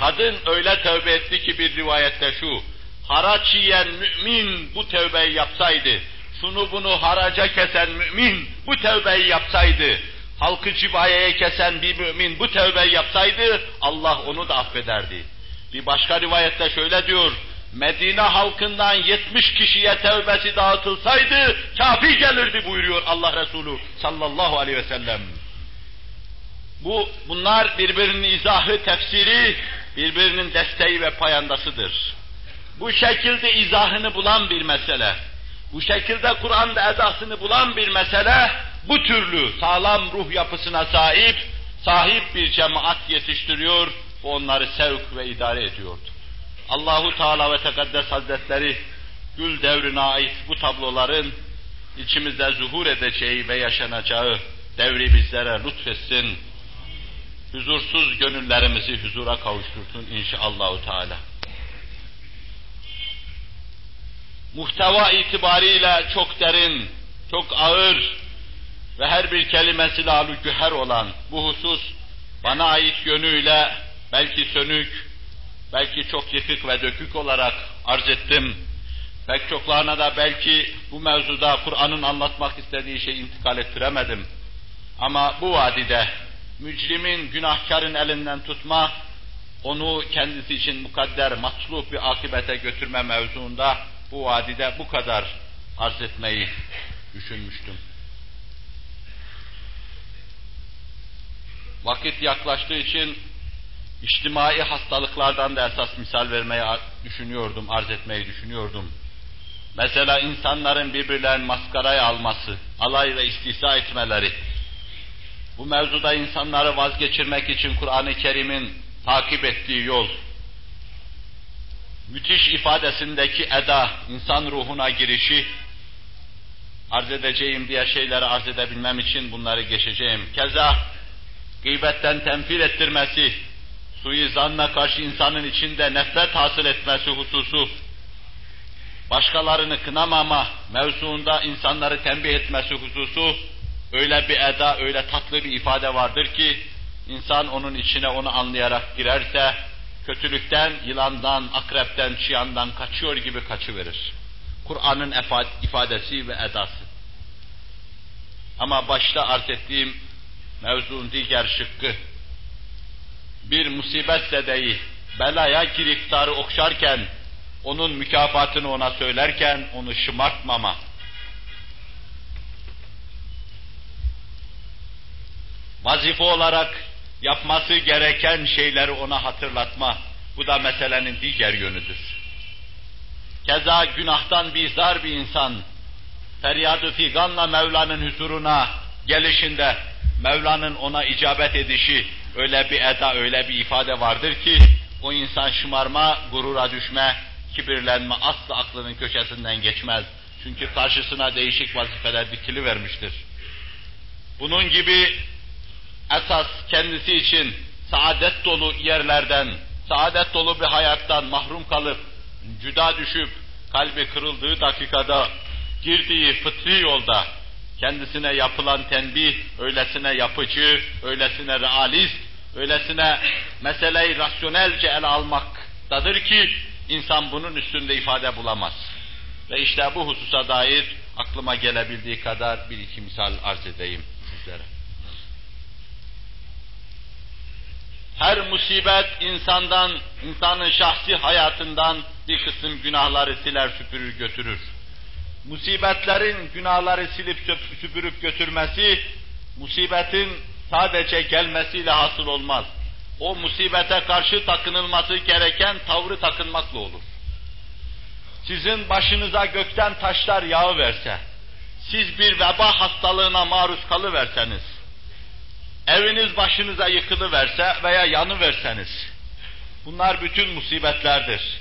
kadın öyle tövbe etti ki bir rivayette şu haraç yiyen mümin bu tövbeyi yapsaydı, şunu bunu haraca kesen mümin bu tövbeyi yapsaydı, halkı cibayeye kesen bir mümin bu tövbeyi yapsaydı Allah onu da affederdi. Bir başka rivayette şöyle diyor, Medine halkından 70 kişiye tevbesi dağıtılsaydı kafi gelirdi buyuruyor Allah Resulü sallallahu aleyhi ve sellem. Bu, bunlar birbirinin izahı, tefsiri, birbirinin desteği ve payandasıdır. Bu şekilde izahını bulan bir mesele, bu şekilde Kur'an'da edasını bulan bir mesele, bu türlü sağlam ruh yapısına sahip, sahip bir cemaat yetiştiriyor ve onları sevk ve idare ediyordu. Allahu Teala ve Tekaddes Hazretleri gül devrine ait bu tabloların içimizde zuhur edeceği ve yaşanacağı devri bizlere lütfetsin. Huzursuz gönüllerimizi huzura kavuştursun inşallahü teala. Muhteva itibariyle çok derin, çok ağır ve her bir kelimesi lalu güher olan bu husus bana ait yönüyle belki sönük, belki çok yıkık ve dökük olarak arz ettim. Pek çoklarına da belki bu mevzuda Kur'an'ın anlatmak istediği şeyi intikal ettiremedim. Ama bu vadide mücrimin, günahkarın elinden tutma, onu kendisi için mukadder, matlub bir akibete götürme mevzuunda bu vadide bu kadar arz etmeyi düşünmüştüm. Vakit yaklaştığı için içtimai hastalıklardan da esas misal vermeyi düşünüyordum, arz etmeyi düşünüyordum. Mesela insanların birbirlerini maskaraya alması, alay ve istihza etmeleri. Bu mevzuda insanları vazgeçirmek için Kur'an-ı Kerim'in takip ettiği yol, müthiş ifadesindeki eda, insan ruhuna girişi, arz edeceğim diye şeyleri arz edebilmem için bunları geçeceğim. Keza gıybetten tenfir ettirmesi, suizanla karşı insanın içinde nefret hasıl etmesi hususu, başkalarını kınamama mevzuunda insanları tembih etmesi hususu, öyle bir eda, öyle tatlı bir ifade vardır ki, insan onun içine onu anlayarak girerse, kötülükten, yılandan, akrepten, çıyandan kaçıyor gibi kaçıverir. Kur'an'ın ifadesi ve edası. Ama başta arz ettiğim mevzun diğer şıkkı, bir musibet sedeyi, belaya giriftarı okşarken, onun mükafatını ona söylerken onu şımartmama. Vazife olarak yapması gereken şeyleri ona hatırlatma. Bu da meselenin diğer yönüdür. Keza günahtan bizar bir insan, feryadı figanla Mevla'nın huzuruna gelişinde, Mevla'nın ona icabet edişi, öyle bir eda, öyle bir ifade vardır ki, o insan şımarma, gurura düşme, kibirlenme asla aklının köşesinden geçmez. Çünkü karşısına değişik vazifeler dikili vermiştir. Bunun gibi esas kendisi için saadet dolu yerlerden, saadet dolu bir hayattan mahrum kalıp, cüda düşüp, kalbi kırıldığı dakikada, girdiği fıtri yolda, kendisine yapılan tenbih, öylesine yapıcı, öylesine realist, öylesine meseleyi rasyonelce ele almaktadır ki, insan bunun üstünde ifade bulamaz. Ve işte bu hususa dair aklıma gelebildiği kadar bir iki misal arz edeyim sizlere. Her musibet insandan, insanın şahsi hayatından bir kısım günahları siler süpürür götürür. Musibetlerin günahları silip süpürüp götürmesi, musibetin sadece gelmesiyle hasıl olmaz. O musibete karşı takınılması gereken tavrı takınmakla olur. Sizin başınıza gökten taşlar yağı verse, siz bir veba hastalığına maruz kalıverseniz, eviniz başınıza yıkılıverse veya yanıverseniz, bunlar bütün musibetlerdir.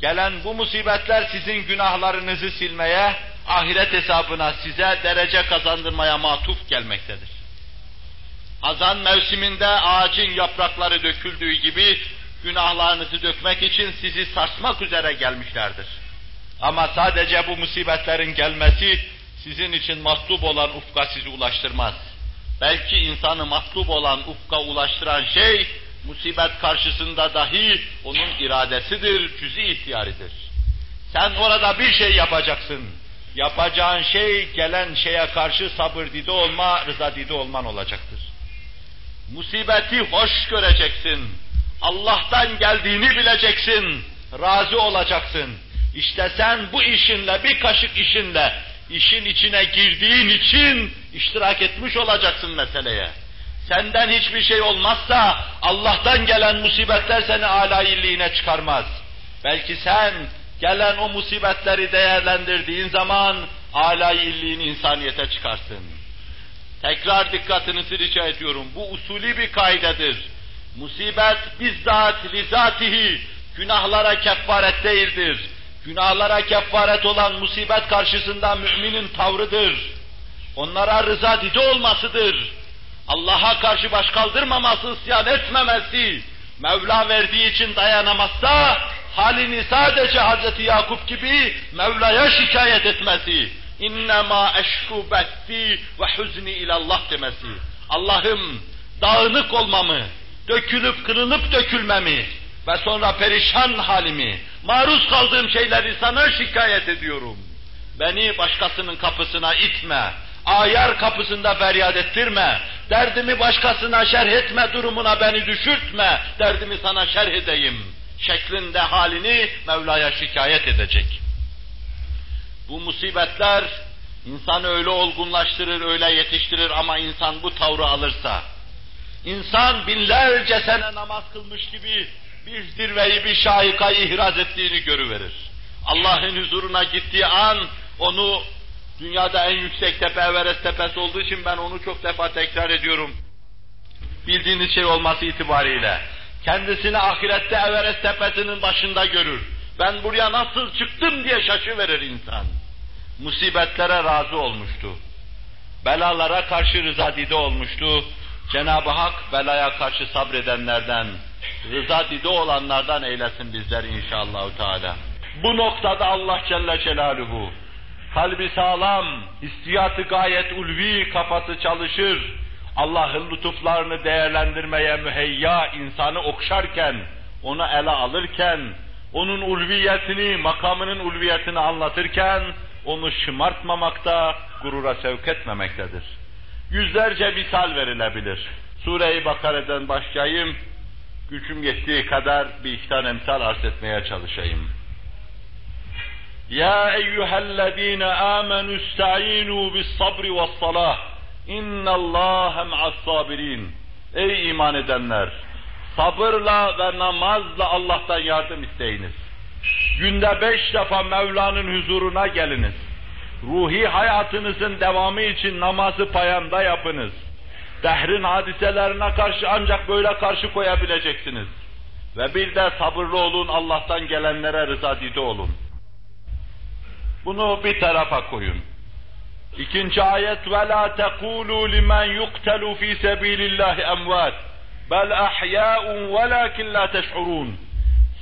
Gelen bu musibetler sizin günahlarınızı silmeye, ahiret hesabına size derece kazandırmaya matuf gelmektedir. Hazan mevsiminde ağacın yaprakları döküldüğü gibi günahlarınızı dökmek için sizi sarsmak üzere gelmişlerdir. Ama sadece bu musibetlerin gelmesi sizin için matlub olan ufka sizi ulaştırmaz. Belki insanı matlub olan ufka ulaştıran şey, musibet karşısında dahi onun iradesidir, cüzi ihtiyaridir. Sen orada bir şey yapacaksın. Yapacağın şey, gelen şeye karşı sabır didi olma, rıza didi olman olacaktır. Musibeti hoş göreceksin. Allah'tan geldiğini bileceksin. Razı olacaksın. İşte sen bu işinle, bir kaşık işinle, işin içine girdiğin için iştirak etmiş olacaksın meseleye. Senden hiçbir şey olmazsa Allah'tan gelen musibetler seni alayilliğine çıkarmaz. Belki sen gelen o musibetleri değerlendirdiğin zaman alayilliğini insaniyete çıkarsın. Tekrar dikkatinizi rica ediyorum. Bu usulü bir kaydedir. Musibet bizzat lizatihi günahlara kefaret değildir. Günahlara kefaret olan musibet karşısında müminin tavrıdır. Onlara rıza didi olmasıdır. Allah'a karşı baş kaldırmaması, isyan etmemesi, Mevla verdiği için dayanamazsa, halini sadece Hz. Yakup gibi Mevla'ya şikayet etmesi, innema eşku betti ve huzni ilallah demesi. Allah'ım dağınık olmamı, dökülüp kırılıp dökülmemi ve sonra perişan halimi, maruz kaldığım şeyleri sana şikayet ediyorum. Beni başkasının kapısına itme, ayar kapısında feryat ettirme, derdimi başkasına şerh etme durumuna beni düşürtme, derdimi sana şerh edeyim şeklinde halini Mevla'ya şikayet edecek. Bu musibetler insanı öyle olgunlaştırır, öyle yetiştirir ama insan bu tavrı alırsa, insan binlerce sene namaz kılmış gibi bir zirveyi, bir şahikayı ihraz ettiğini görüverir. Allah'ın huzuruna gittiği an onu dünyada en yüksek tepe Everest tepesi olduğu için ben onu çok defa tekrar ediyorum. Bildiğiniz şey olması itibariyle kendisini ahirette Everest tepesinin başında görür. Ben buraya nasıl çıktım diye şaşıverir insan. Musibetlere razı olmuştu. Belalara karşı rıza dide olmuştu. Cenab-ı Hak belaya karşı sabredenlerden, rıza dide olanlardan eylesin bizler inşallah Teala. Bu noktada Allah Celle Celaluhu kalbi sağlam, istiyatı gayet ulvi, kafası çalışır, Allah'ın lütuflarını değerlendirmeye müheyya insanı okşarken, onu ele alırken, onun ulviyetini, makamının ulviyetini anlatırken, onu şımartmamakta, gurura sevk etmemektedir. Yüzlerce misal verilebilir. Sure-i Bakara'dan başlayayım, gücüm yettiği kadar bir iki tane misal arz etmeye çalışayım. Ya eyyühellezine amenu ista'inu bis sabri ve salah. İnnallâhe ma'as sabirin. Ey iman edenler! Sabırla ve namazla Allah'tan yardım isteyiniz. Günde beş defa Mevla'nın huzuruna geliniz. Ruhi hayatınızın devamı için namazı payanda yapınız. Dehrin hadiselerine karşı ancak böyle karşı koyabileceksiniz. Ve bir de sabırlı olun, Allah'tan gelenlere rıza didi olun. Bunu bir tarafa koyun. İkinci ayet ve la tekulu limen yuqtalu fi sabilillahi emvat. Bel ahya'un velakin la teş'urun.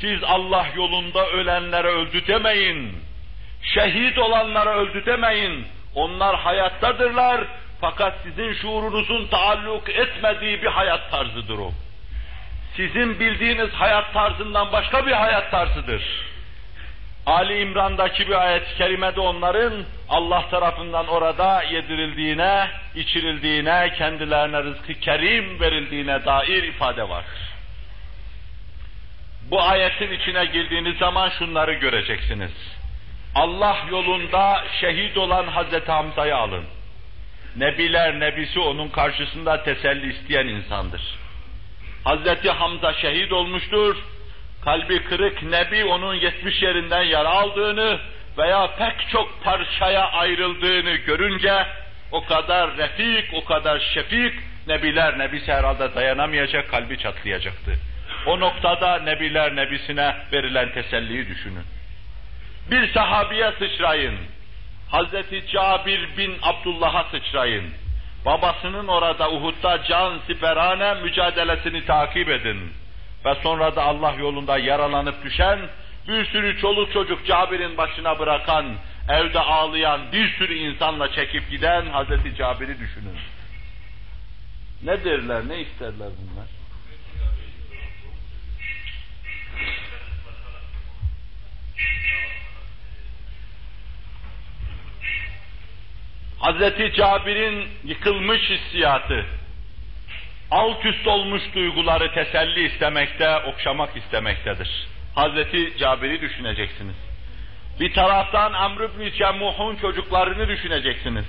Siz Allah yolunda ölenlere öldü demeyin. Şehit olanlara öldü demeyin. Onlar hayattadırlar fakat sizin şuurunuzun taalluk etmediği bir hayat tarzıdır o. Sizin bildiğiniz hayat tarzından başka bir hayat tarzıdır. Ali İmran'daki bir ayet-i kerimede onların Allah tarafından orada yedirildiğine, içirildiğine, kendilerine rızkı kerim verildiğine dair ifade var. Bu ayetin içine girdiğiniz zaman şunları göreceksiniz. Allah yolunda şehit olan Hazreti Hamza'yı alın. Nebiler nebisi onun karşısında teselli isteyen insandır. Hazreti Hamza şehit olmuştur. Kalbi kırık Nebi onun yetmiş yerinden yara aldığını veya pek çok parçaya ayrıldığını görünce o kadar refik, o kadar şefik Nebiler Nebisi herhalde dayanamayacak, kalbi çatlayacaktı. O noktada Nebiler Nebisine verilen teselliyi düşünün. Bir sahabiye sıçrayın. Hazreti Cabir bin Abdullah'a sıçrayın. Babasının orada Uhud'da can siperane mücadelesini takip edin. Ve sonra da Allah yolunda yaralanıp düşen, bir sürü çoluk çocuk Cabir'in başına bırakan, evde ağlayan bir sürü insanla çekip giden Hazreti Cabir'i düşünün. Ne derler, ne isterler bunlar? Hazreti Cabir'in yıkılmış hissiyatı, alt üst olmuş duyguları teselli istemekte, okşamak istemektedir. Hazreti Cabir'i düşüneceksiniz. Bir taraftan Amr ibn Cemmuh'un çocuklarını düşüneceksiniz.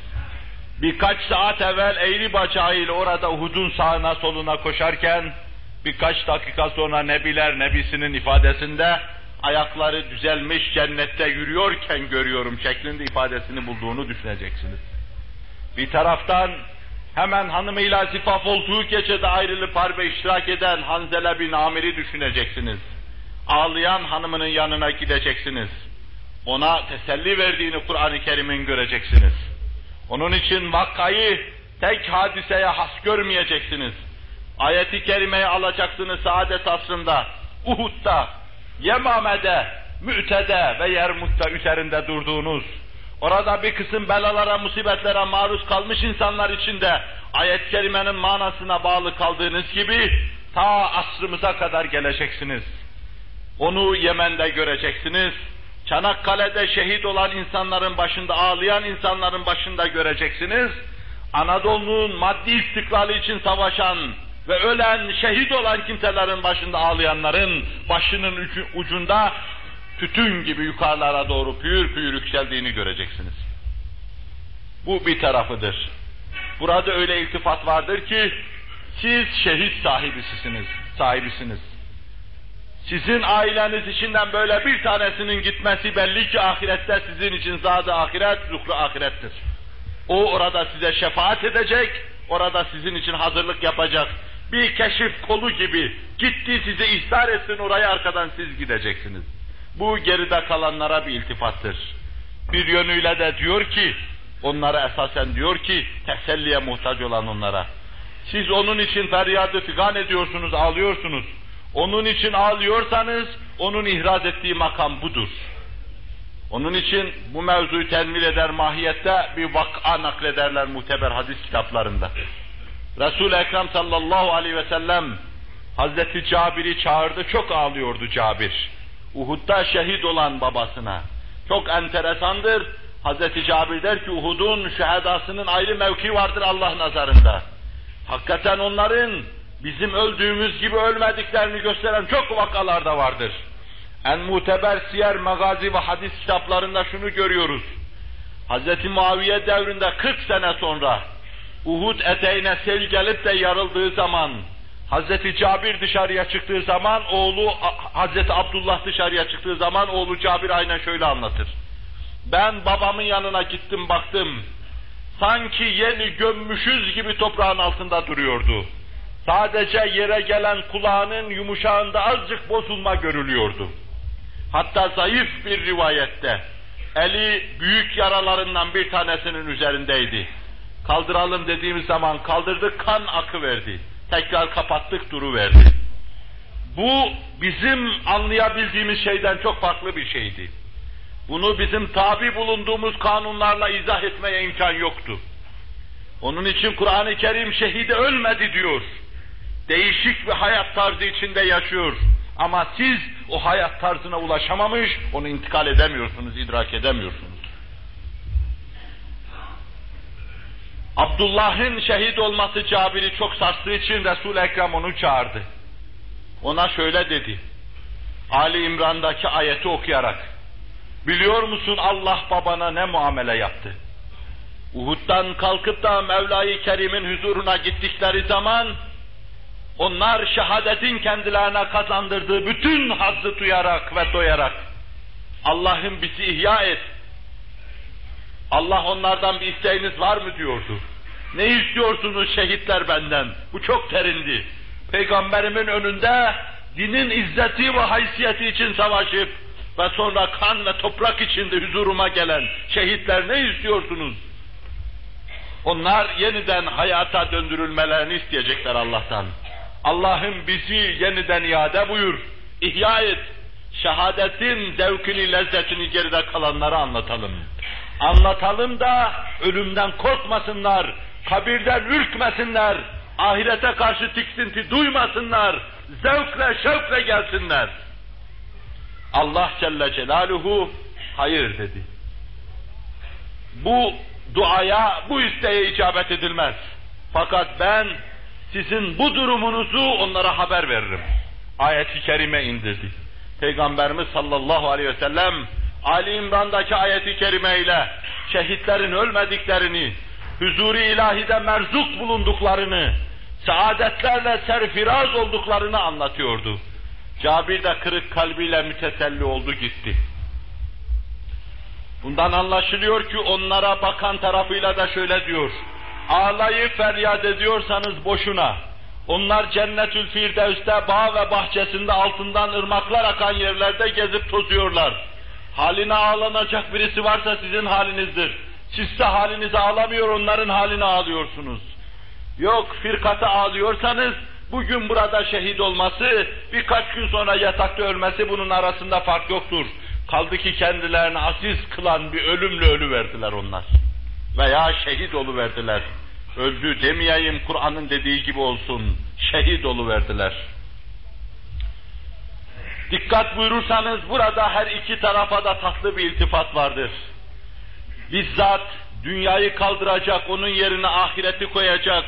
Birkaç saat evvel eğri bacağıyla orada Uhud'un sağına soluna koşarken, birkaç dakika sonra Nebiler Nebisi'nin ifadesinde ayakları düzelmiş cennette yürüyorken görüyorum şeklinde ifadesini bulduğunu düşüneceksiniz. Bir taraftan hemen hanımıyla zifaf olduğu gecede ayrılıp harbe iştirak eden Hanzele bin Amir'i düşüneceksiniz. Ağlayan hanımının yanına gideceksiniz. Ona teselli verdiğini Kur'an-ı Kerim'in göreceksiniz. Onun için vakayı tek hadiseye has görmeyeceksiniz. Ayeti kerimeyi alacaksınız saadet asrında, Uhud'da, Yemame'de, Mü'te'de ve Yermut'ta üzerinde durduğunuz, orada bir kısım belalara, musibetlere maruz kalmış insanlar içinde ayet-i kerimenin manasına bağlı kaldığınız gibi ta asrımıza kadar geleceksiniz. Onu Yemen'de göreceksiniz. Çanakkale'de şehit olan insanların başında, ağlayan insanların başında göreceksiniz. Anadolu'nun maddi istiklali için savaşan ve ölen, şehit olan kimselerin başında ağlayanların başının ucunda tütün gibi yukarılara doğru püyür püyür yükseldiğini göreceksiniz. Bu bir tarafıdır. Burada öyle iltifat vardır ki siz şehit sahibisisiniz, sahibisiniz. Sizin aileniz içinden böyle bir tanesinin gitmesi belli ki ahirette sizin için zade ahiret, zuhru ahirettir. O orada size şefaat edecek, orada sizin için hazırlık yapacak. Bir keşif kolu gibi gitti sizi ihsar etsin oraya arkadan siz gideceksiniz. Bu geride kalanlara bir iltifattır. Bir yönüyle de diyor ki, onlara esasen diyor ki, teselliye muhtaç olan onlara. Siz onun için feryadı figan ediyorsunuz, ağlıyorsunuz. Onun için ağlıyorsanız, onun ihraz ettiği makam budur. Onun için bu mevzuyu tenmil eder mahiyette bir vak'a naklederler muteber hadis kitaplarında. Resul-i Ekrem sallallahu aleyhi ve sellem Hazreti Cabir'i çağırdı, çok ağlıyordu Cabir. Uhud'da şehit olan babasına. Çok enteresandır. Hazreti Cabir der ki Uhud'un şehadasının ayrı mevki vardır Allah nazarında. Hakikaten onların bizim öldüğümüz gibi ölmediklerini gösteren çok vakalar da vardır. En muteber siyer, magazi ve hadis kitaplarında şunu görüyoruz. Hz. Muaviye devrinde 40 sene sonra Uhud eteğine sel gelip de yarıldığı zaman Hazreti Cabir dışarıya çıktığı zaman oğlu Hazreti Abdullah dışarıya çıktığı zaman oğlu Cabir aynen şöyle anlatır. Ben babamın yanına gittim baktım. Sanki yeni gömmüşüz gibi toprağın altında duruyordu. Sadece yere gelen kulağının yumuşağında azıcık bozulma görülüyordu. Hatta zayıf bir rivayette eli büyük yaralarından bir tanesinin üzerindeydi. Kaldıralım dediğimiz zaman kaldırdı, kan akı verdi. Tekrar kapattık duruverdi. Bu bizim anlayabildiğimiz şeyden çok farklı bir şeydi. Bunu bizim tabi bulunduğumuz kanunlarla izah etmeye imkan yoktu. Onun için Kur'an-ı Kerim şehide ölmedi diyor. Değişik bir hayat tarzı içinde yaşıyor. Ama siz o hayat tarzına ulaşamamış, onu intikal edemiyorsunuz, idrak edemiyorsunuz. Abdullah'ın şehit olması Cabir'i çok sarstığı için Resul-i Ekrem onu çağırdı. Ona şöyle dedi. Ali İmran'daki ayeti okuyarak. Biliyor musun Allah babana ne muamele yaptı? Uhud'dan kalkıp da Mevla-i Kerim'in huzuruna gittikleri zaman onlar şehadetin kendilerine kazandırdığı bütün hazzı duyarak ve doyarak Allah'ım bizi ihya et. Allah onlardan bir isteğiniz var mı diyordu. Ne istiyorsunuz şehitler benden? Bu çok terindi. Peygamberimin önünde dinin izzeti ve haysiyeti için savaşıp ve sonra kan ve toprak içinde huzuruma gelen şehitler ne istiyorsunuz? Onlar yeniden hayata döndürülmelerini isteyecekler Allah'tan. Allah'ım bizi yeniden iade buyur, ihya et. Şehadetin zevkini, lezzetini geride kalanlara anlatalım. Anlatalım da ölümden korkmasınlar, kabirden ürkmesinler, ahirete karşı tiksinti duymasınlar, zevkle, şevkle gelsinler. Allah Celle Celaluhu hayır dedi. Bu duaya, bu isteğe icabet edilmez. Fakat ben sizin bu durumunuzu onlara haber veririm. Ayet-i kerime indirdi. Peygamberimiz sallallahu aleyhi ve sellem Ali İmran'daki ayet-i kerime ile şehitlerin ölmediklerini, huzuri ilahide merzuk bulunduklarını, saadetlerle serfiraz olduklarını anlatıyordu. Cabir de kırık kalbiyle müteselli oldu gitti. Bundan anlaşılıyor ki onlara bakan tarafıyla da şöyle diyor. Ağlayıp feryat ediyorsanız boşuna. Onlar cennetül firdevste bağ ve bahçesinde altından ırmaklar akan yerlerde gezip tozuyorlar. Haline ağlanacak birisi varsa sizin halinizdir. Siz de halinize ağlamıyor, onların haline ağlıyorsunuz. Yok firkata ağlıyorsanız, bugün burada şehit olması, birkaç gün sonra yatakta ölmesi bunun arasında fark yoktur. Kaldı ki kendilerini aziz kılan bir ölümle ölü verdiler onlar. Veya şehit verdiler. Öldü demeyeyim Kur'an'ın dediği gibi olsun. Şehit verdiler. Dikkat buyurursanız burada her iki tarafa da tatlı bir iltifat vardır. Bizzat dünyayı kaldıracak, onun yerine ahireti koyacak,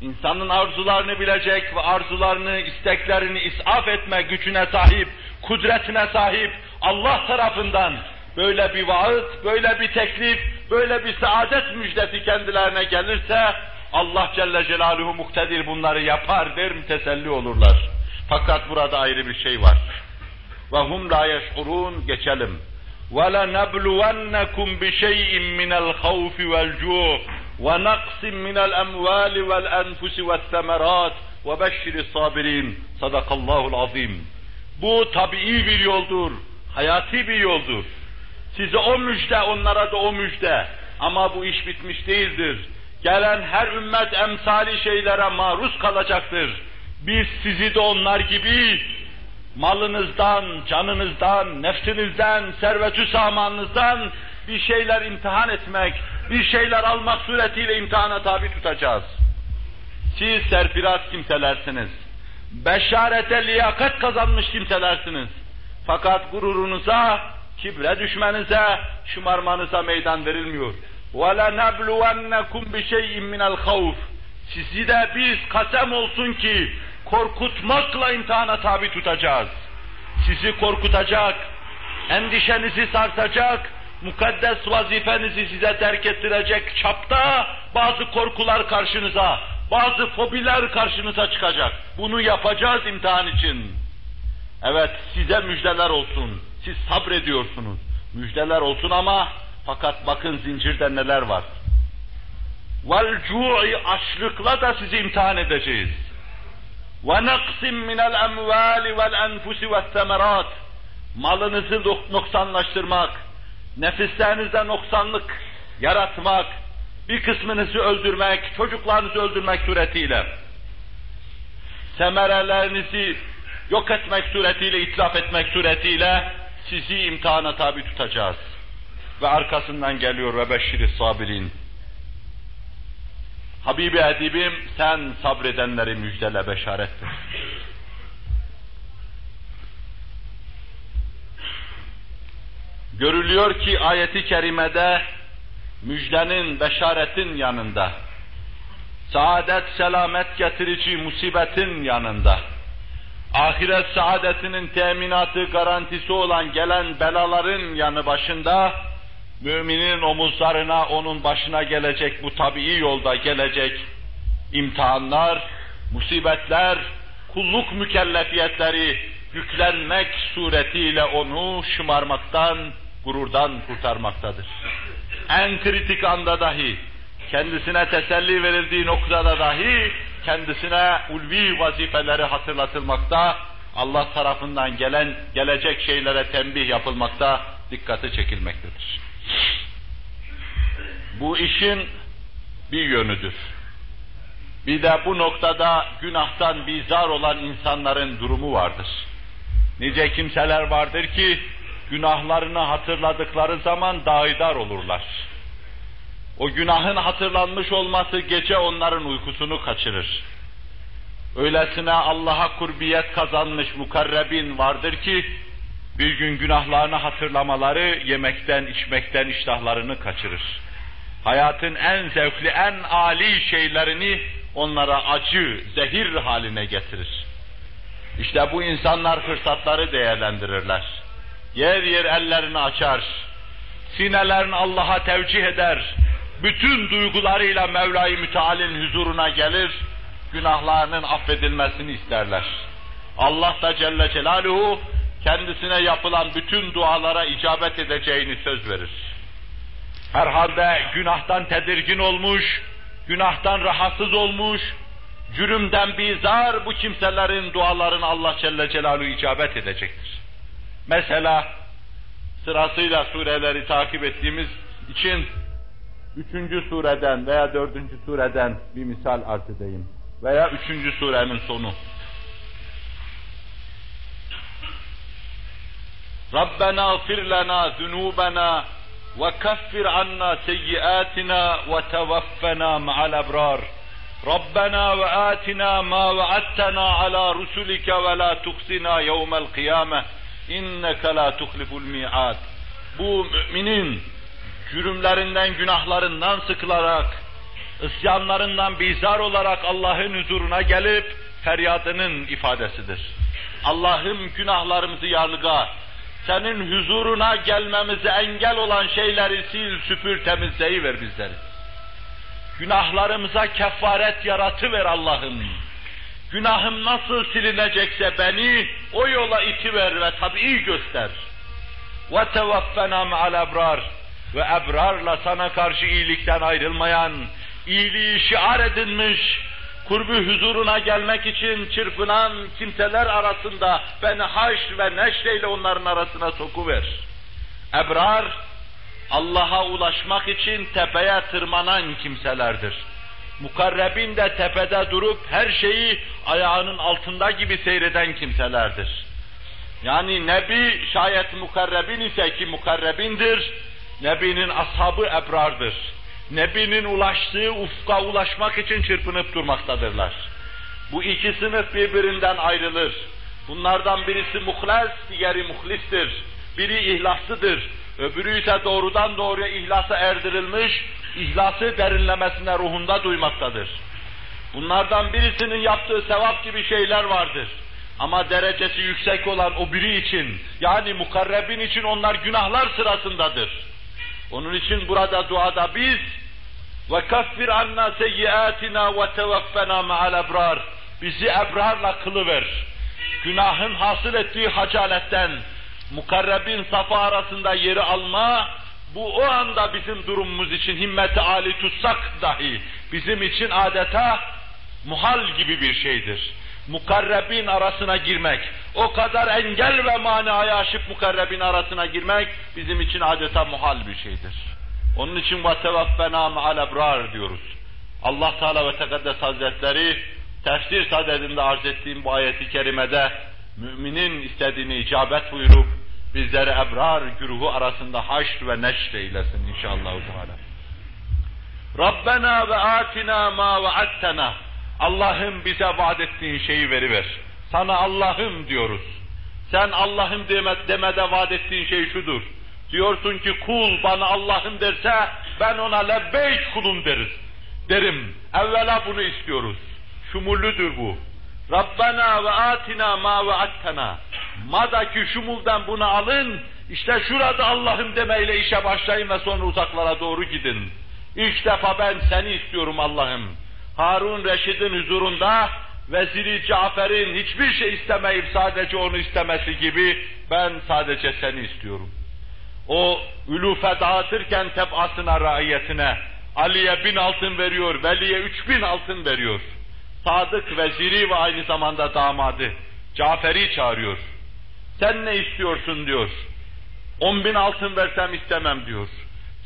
insanın arzularını bilecek ve arzularını, isteklerini isaf etme gücüne sahip, kudretine sahip Allah tarafından böyle bir vaat, böyle bir teklif, böyle bir saadet müjdesi kendilerine gelirse Allah Celle Celaluhu muktedir bunları yapar der teselli olurlar. Fakat burada ayrı bir şey var ve hum la yeş'urun geçelim. Ve la nebluvennekum bi şey'in min el-havf ve'l-cu' ve naqsin min el-emval ve'l-enfus ve'l-semerat ve beşşiris sabirin. Sadakallahu'l azim. Bu tabii bir yoldur, hayati bir yoldur. Size o müjde, onlara da o müjde. Ama bu iş bitmiş değildir. Gelen her ümmet emsali şeylere maruz kalacaktır. Biz sizi de onlar gibi malınızdan, canınızdan, nefsinizden, servetü samanınızdan bir şeyler imtihan etmek, bir şeyler almak suretiyle imtihana tabi tutacağız. Siz serfiraz kimselersiniz. Beşarete liyakat kazanmış kimselersiniz. Fakat gururunuza, kibre düşmenize, şımarmanıza meydan verilmiyor. وَلَنَبْلُوَنَّكُمْ بِشَيْءٍ مِنَ الْخَوْفِ Sizi de biz kasem olsun ki korkutmakla imtihana tabi tutacağız. Sizi korkutacak, endişenizi sarsacak, mukaddes vazifenizi size terk ettirecek çapta bazı korkular karşınıza, bazı fobiler karşınıza çıkacak. Bunu yapacağız imtihan için. Evet size müjdeler olsun. Siz sabrediyorsunuz. Müjdeler olsun ama fakat bakın zincirde neler var. Vel cu'i açlıkla da sizi imtihan edeceğiz. Emvali vel enfusi ve semerat. Malınızı noksanlaştırmak, nefislerinizde noksanlık yaratmak, bir kısmınızı öldürmek, çocuklarınızı öldürmek suretiyle. semerelerinizi yok etmek suretiyle, itlaf etmek suretiyle sizi imtihana tabi tutacağız. Ve arkasından geliyor ve beşşiri sabirin. Habibi edibim sen sabredenleri müjdele beşarettir. Görülüyor ki ayeti kerimede müjdenin, beşaretin yanında, saadet, selamet getirici musibetin yanında, ahiret saadetinin teminatı, garantisi olan gelen belaların yanı başında, müminin omuzlarına, onun başına gelecek bu tabii yolda gelecek imtihanlar, musibetler, kulluk mükellefiyetleri yüklenmek suretiyle onu şımarmaktan, gururdan kurtarmaktadır. En kritik anda dahi, kendisine teselli verildiği noktada dahi, kendisine ulvi vazifeleri hatırlatılmakta, Allah tarafından gelen, gelecek şeylere tembih yapılmakta, dikkati çekilmektedir. Bu işin bir yönüdür. Bir de bu noktada günahtan bizar olan insanların durumu vardır. Nice kimseler vardır ki günahlarını hatırladıkları zaman daidar olurlar. O günahın hatırlanmış olması gece onların uykusunu kaçırır. Öylesine Allah'a kurbiyet kazanmış mukarrebin vardır ki bir gün günahlarını hatırlamaları yemekten içmekten iştahlarını kaçırır. Hayatın en zevkli, en âli şeylerini onlara acı, zehir haline getirir. İşte bu insanlar fırsatları değerlendirirler. Yer yer ellerini açar, sinelerini Allah'a tevcih eder, bütün duygularıyla Mevla-i Müteal'in huzuruna gelir, günahlarının affedilmesini isterler. Allah da Celle Celaluhu kendisine yapılan bütün dualara icabet edeceğini söz verir. Herhalde günahtan tedirgin olmuş, günahtan rahatsız olmuş, cürümden bizar bu kimselerin dualarını Allah Celle Celaluhu icabet edecektir. Mesela sırasıyla sureleri takip ettiğimiz için üçüncü sureden veya dördüncü sureden bir misal arz edeyim. Veya üçüncü surenin sonu. Rabbena gfir lena zunubena ve keffir anna seyyiatina ve tevaffena ma'al ebrar. ربنا وآتنا ما وعدتنا على رسلك ولا تخزنا يوم القيامة إنك لا تخلف الميعاد bu müminin cürümlerinden, günahlarından sıkılarak, isyanlarından bizar olarak Allah'ın huzuruna gelip feryadının ifadesidir. Allah'ım günahlarımızı yarlıga, senin huzuruna gelmemize engel olan şeyleri sil, süpür, temizleyiver bizleri. Günahlarımıza kefaret yaratıver Allah'ım. Günahım nasıl silinecekse beni o yola itiver ve tabii göster. Ve tevaffena ma'al ebrar ve ebrarla sana karşı iyilikten ayrılmayan, iyiliği şiar edinmiş, kurbu huzuruna gelmek için çırpınan kimseler arasında beni haş ve neşreyle onların arasına sokuver. Ebrar, Allah'a ulaşmak için tepeye tırmanan kimselerdir. Mukarrebin de tepede durup her şeyi ayağının altında gibi seyreden kimselerdir. Yani Nebi şayet mukarrebin ise ki mukarrebindir, Nebi'nin ashabı ebrardır. Nebi'nin ulaştığı ufka ulaşmak için çırpınıp durmaktadırlar. Bu iki sınıf birbirinden ayrılır. Bunlardan birisi muhles, diğeri muhlistir. Biri ihlaslıdır, öbürü ise doğrudan doğruya ihlasa erdirilmiş, ihlası derinlemesine ruhunda duymaktadır. Bunlardan birisinin yaptığı sevap gibi şeyler vardır. Ama derecesi yüksek olan o biri için, yani mukarrebin için onlar günahlar sırasındadır. Onun için burada duada biz ve kaffir anna seyyiatina ve tevaffena ma'al ebrar. Bizi ebrarla kılıver. Günahın hasıl ettiği hacaletten, mukarrebin safa arasında yeri alma, bu o anda bizim durumumuz için himmeti âli tutsak dahi bizim için adeta muhal gibi bir şeydir Mukarrebin arasına girmek, o kadar engel ve manaya aşıp mukarrebin arasına girmek bizim için adeta muhal bir şeydir. Onun için وَتَوَفَّنَا مَعَ الْاَبْرَارِ diyoruz. Allah Teala ve Tekaddes Hazretleri tefsir sadedinde arz ettiğim bu ayeti kerimede müminin istediğini icabet buyurup bizleri ebrar güruhu arasında haşr ve neşr eylesin inşallah. Teala. Rabbena ve atina ma vaattena. Allah'ım bize vaat ettiğin şeyi veriver. Sana Allah'ım diyoruz. Sen Allah'ım deme, demede vaat ettiğin şey şudur. Diyorsun ki kul bana Allah'ım derse ben ona lebbeyk kulum deriz. Derim. Evvela bunu istiyoruz. Şumullüdür bu. Rabbena ve atina ma ve attena. Madaki şumuldan bunu alın, işte şurada Allah'ım demeyle işe başlayın ve sonra uzaklara doğru gidin. İlk defa ben seni istiyorum Allah'ım. Harun Reşid'in huzurunda Veziri Cafer'in hiçbir şey istemeyip sadece onu istemesi gibi ben sadece seni istiyorum. O ülufe dağıtırken tebasına, raiyetine Ali'ye bin altın veriyor, Veli'ye üç bin altın veriyor. Sadık veziri ve aynı zamanda damadı Cafer'i çağırıyor. Sen ne istiyorsun diyor. On bin altın versem istemem diyor.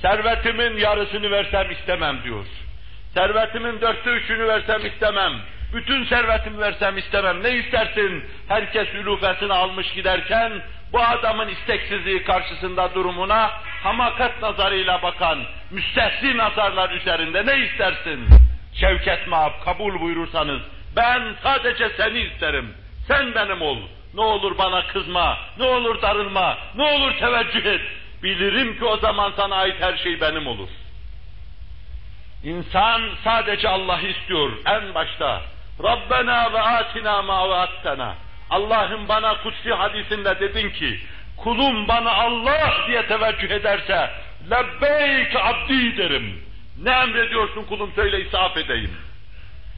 Servetimin yarısını versem istemem diyor. Servetimin dörtte üçünü versem istemem. Bütün servetimi versem istemem. Ne istersin? Herkes ülufesini almış giderken bu adamın isteksizliği karşısında durumuna hamakat nazarıyla bakan müstehsi nazarlar üzerinde ne istersin? Şevket Maab kabul buyurursanız ben sadece seni isterim. Sen benim ol. Ne olur bana kızma, ne olur darılma, ne olur teveccüh et. Bilirim ki o zaman sana ait her şey benim olur. İnsan sadece Allah'ı istiyor en başta. Rabbena ve atina ma vaattena. Allah'ım bana kutsi hadisinde dedin ki, kulum bana Allah diye teveccüh ederse, lebbeyk abdi derim. Ne emrediyorsun kulum söyle isaf edeyim.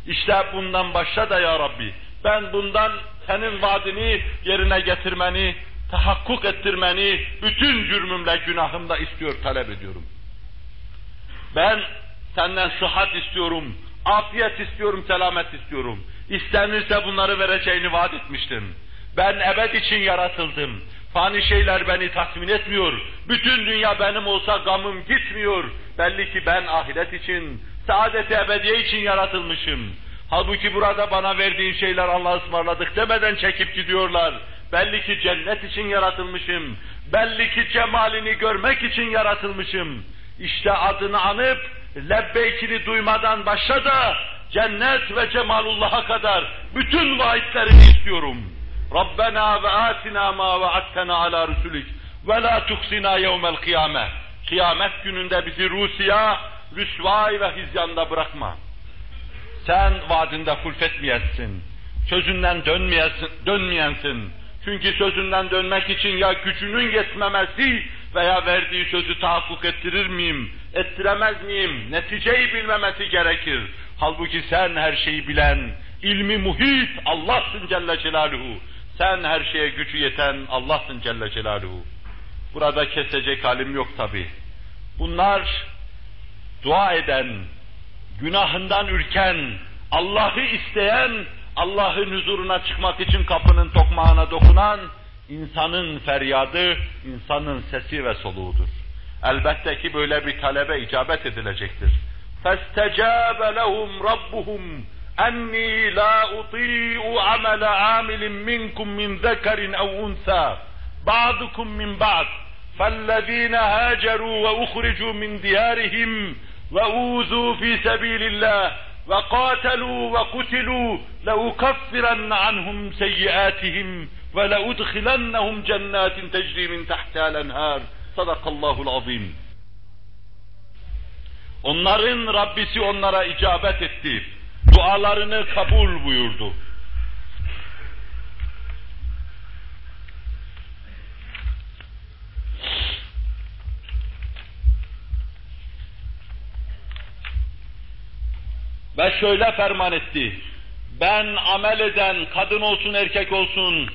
İşte bundan başla da ya Rabbi. Ben bundan senin vaadini yerine getirmeni, tahakkuk ettirmeni, bütün cürmümle günahımda istiyor, talep ediyorum. Ben senden sıhhat istiyorum, afiyet istiyorum, selamet istiyorum. İstenirse bunları vereceğini vaat etmiştim. Ben ebed için yaratıldım. Fani şeyler beni tatmin etmiyor. Bütün dünya benim olsa gamım gitmiyor. Belli ki ben ahiret için, saadet ebediye için yaratılmışım. Halbuki burada bana verdiğin şeyler Allah ısmarladık demeden çekip gidiyorlar. Belli ki cennet için yaratılmışım. Belli ki cemalini görmek için yaratılmışım. İşte adını anıp lebbeykini duymadan başla da cennet ve cemalullah'a kadar bütün vaatlerini istiyorum. Rabbena ve atina ma vaattena ala rusulik ve la tuhsina yevmel kıyame. Kıyamet gününde bizi Rusya, rüsvay ve hizyanda bırakma. Sen vaadinde hulfetmeyesin. Sözünden dönmeyesin, dönmeyensin. Çünkü sözünden dönmek için ya gücünün yetmemesi veya verdiği sözü tahakkuk ettirir miyim, ettiremez miyim, neticeyi bilmemesi gerekir. Halbuki sen her şeyi bilen, ilmi muhit Allah'sın Celle Celaluhu. Sen her şeye gücü yeten Allah'sın Celle Celaluhu. Burada kesecek halim yok tabi. Bunlar dua eden, günahından ürken, Allah'ı isteyen, Allah'ın huzuruna çıkmak için kapının tokmağına dokunan, insanın feryadı, insanın sesi ve soluğudur. Elbette ki böyle bir talebe icabet edilecektir. فَاسْتَجَابَ لَهُمْ رَبُّهُمْ أَنِّي لَا أُطِيعُ عَمَلَ عَامِلٍ مِّنْكُمْ مِنْ ذَكَرٍ أَوْ أُنْثَى بَعْضُكُمْ مِنْ بَعْضٍ فَالَّذِينَ هَاجَرُوا وَأُخْرِجُوا مِنْ دِيَارِهِمْ وَأُوذُوا فِي سَبِيلِ اللَّهِ وَقَاتَلُوا وَقُتِلُوا لَأُكَفِّرَنَّ عَنْهُمْ سَيِّئَاتِهِمْ وَلَأُدْخِلَنَّهُمْ جَنَّاتٍ تَجْرِي مِنْ تَحْتِهَا الْأَنْهَارُ Sadakallahul azim. Onların Rabbisi onlara icabet etti. Dualarını kabul buyurdu. Ve şöyle ferman etti. Ben amel eden kadın olsun erkek olsun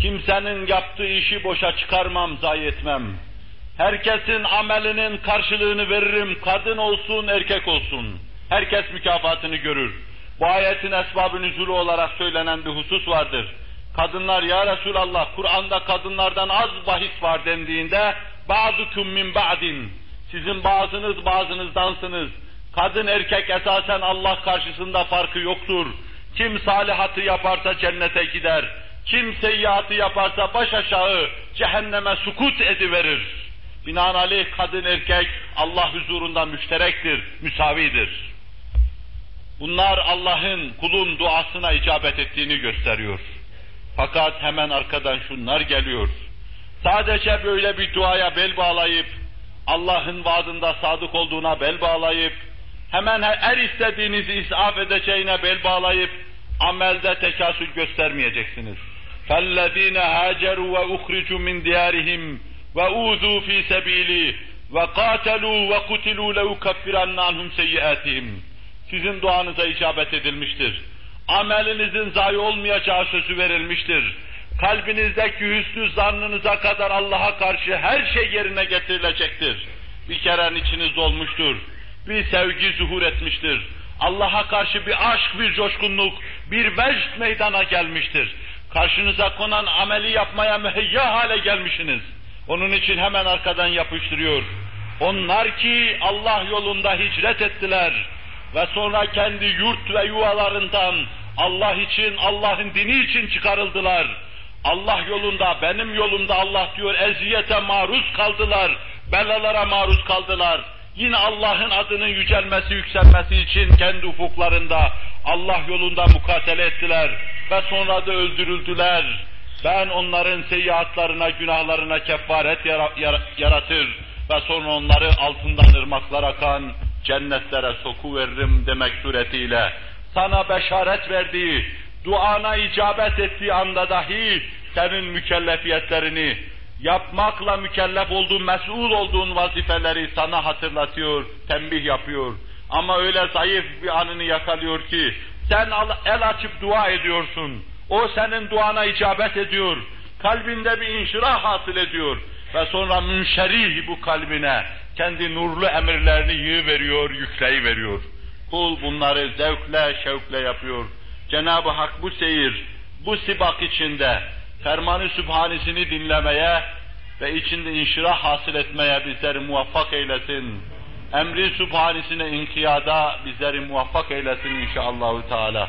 kimsenin yaptığı işi boşa çıkarmam, zayi etmem. Herkesin amelinin karşılığını veririm, kadın olsun, erkek olsun. Herkes mükafatını görür. Bu ayetin esbab-ı nüzulü olarak söylenen bir husus vardır. Kadınlar ya Resulallah, Kur'an'da kadınlardan az bahis var dendiğinde, بَعْضُكُمْ min ba'din, sizin bazınız bazınızdansınız. Kadın erkek esasen Allah karşısında farkı yoktur. Kim salihatı yaparsa cennete gider. Kim seyyiatı yaparsa baş aşağı cehenneme sukut ediverir. Binaenaleyh kadın erkek Allah huzurunda müşterektir, müsavidir. Bunlar Allah'ın kulun duasına icabet ettiğini gösteriyor. Fakat hemen arkadan şunlar geliyor. Sadece böyle bir duaya bel bağlayıp, Allah'ın vaadında sadık olduğuna bel bağlayıp, hemen her istediğinizi isaf edeceğine bel bağlayıp, amelde tekasül göstermeyeceksiniz. فَالَّذ۪ينَ هَاجَرُوا وَاُخْرِجُوا مِنْ دِيَارِهِمْ ve uzu fi sebili ve katelu ve kutilu le ukaffiranna anhum seyyiatihim. Sizin duanıza icabet edilmiştir. Amelinizin zayi olmayacağı sözü verilmiştir. Kalbinizdeki hüsnü zannınıza kadar Allah'a karşı her şey yerine getirilecektir. Bir keren içiniz olmuştur. Bir sevgi zuhur etmiştir. Allah'a karşı bir aşk, bir coşkunluk, bir vecd meydana gelmiştir. Karşınıza konan ameli yapmaya müheyya hale gelmişsiniz. Onun için hemen arkadan yapıştırıyor. Onlar ki Allah yolunda hicret ettiler ve sonra kendi yurt ve yuvalarından Allah için, Allah'ın dini için çıkarıldılar. Allah yolunda, benim yolumda Allah diyor eziyete maruz kaldılar, belalara maruz kaldılar. Yine Allah'ın adının yücelmesi, yükselmesi için kendi ufuklarında Allah yolunda mukatele ettiler ve sonra da öldürüldüler. Ben onların seyyiatlarına, günahlarına kefaret yaratır ve sonra onları altından ırmaklar akan cennetlere soku veririm demek suretiyle sana beşaret verdiği, duana icabet ettiği anda dahi senin mükellefiyetlerini, yapmakla mükellef olduğun, mesul olduğun vazifeleri sana hatırlatıyor, tembih yapıyor. Ama öyle zayıf bir anını yakalıyor ki, sen el açıp dua ediyorsun. O senin duana icabet ediyor. Kalbinde bir inşirah hasıl ediyor. Ve sonra münşerih bu kalbine kendi nurlu emirlerini yığ veriyor, yükleyi veriyor. Kul bunları zevkle, şevkle yapıyor. Cenab-ı Hak bu seyir, bu sibak içinde fermanı sübhanisini dinlemeye ve içinde inşirah hasıl etmeye bizleri muvaffak eylesin. Emri sübhanisine inkiyada bizleri muvaffak eylesin inşallahü teala.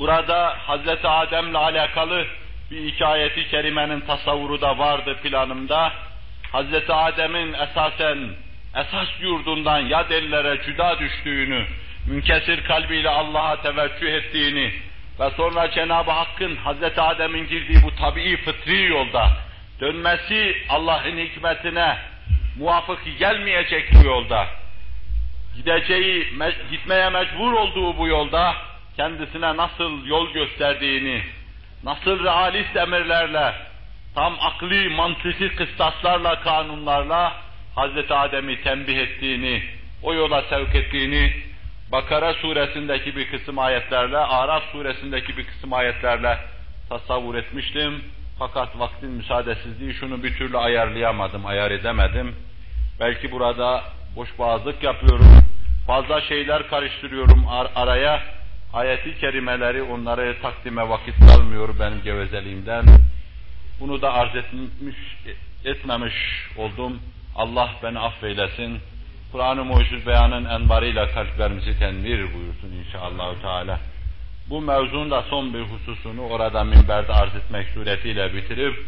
Burada Hazreti Adem'le alakalı bir iki ayeti kerimenin tasavvuru da vardı planımda. Hazreti Adem'in esasen esas yurdundan ya ellere cüda düştüğünü, münkesir kalbiyle Allah'a teveccüh ettiğini ve sonra Cenab-ı Hakk'ın Hazreti Adem'in girdiği bu tabii fıtri yolda dönmesi Allah'ın hikmetine muvafık gelmeyecek bu yolda, gideceği, gitmeye mecbur olduğu bu yolda kendisine nasıl yol gösterdiğini, nasıl realist emirlerle, tam akli, mantıki kıstaslarla, kanunlarla Hazreti Adem'i tembih ettiğini, o yola sevk ettiğini Bakara suresindeki bir kısım ayetlerle, Araf suresindeki bir kısım ayetlerle tasavvur etmiştim. Fakat vaktin müsaadesizliği şunu bir türlü ayarlayamadım, ayar edemedim. Belki burada boş boğazlık yapıyorum, fazla şeyler karıştırıyorum ar araya. Ayeti kerimeleri onları takdime vakit kalmıyor benim gevezeliğimden. Bunu da arz etmiş, etmemiş oldum. Allah beni affeylesin. Kur'an-ı Mucizül Beyan'ın envarıyla kalplerimizi tenvir buyursun inşallah Teala. Bu mevzunun da son bir hususunu orada minberde arz etmek suretiyle bitirip,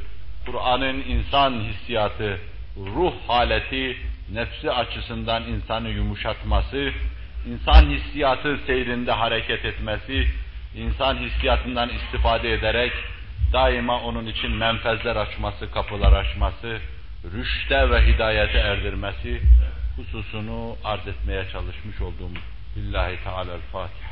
Kur'an'ın insan hissiyatı, ruh haleti, nefsi açısından insanı yumuşatması, insan hissiyatı seyrinde hareket etmesi, insan hissiyatından istifade ederek daima onun için menfezler açması, kapılar açması, rüşte ve hidayete erdirmesi hususunu arz etmeye çalışmış olduğum Billahi Teala'l-Fatiha.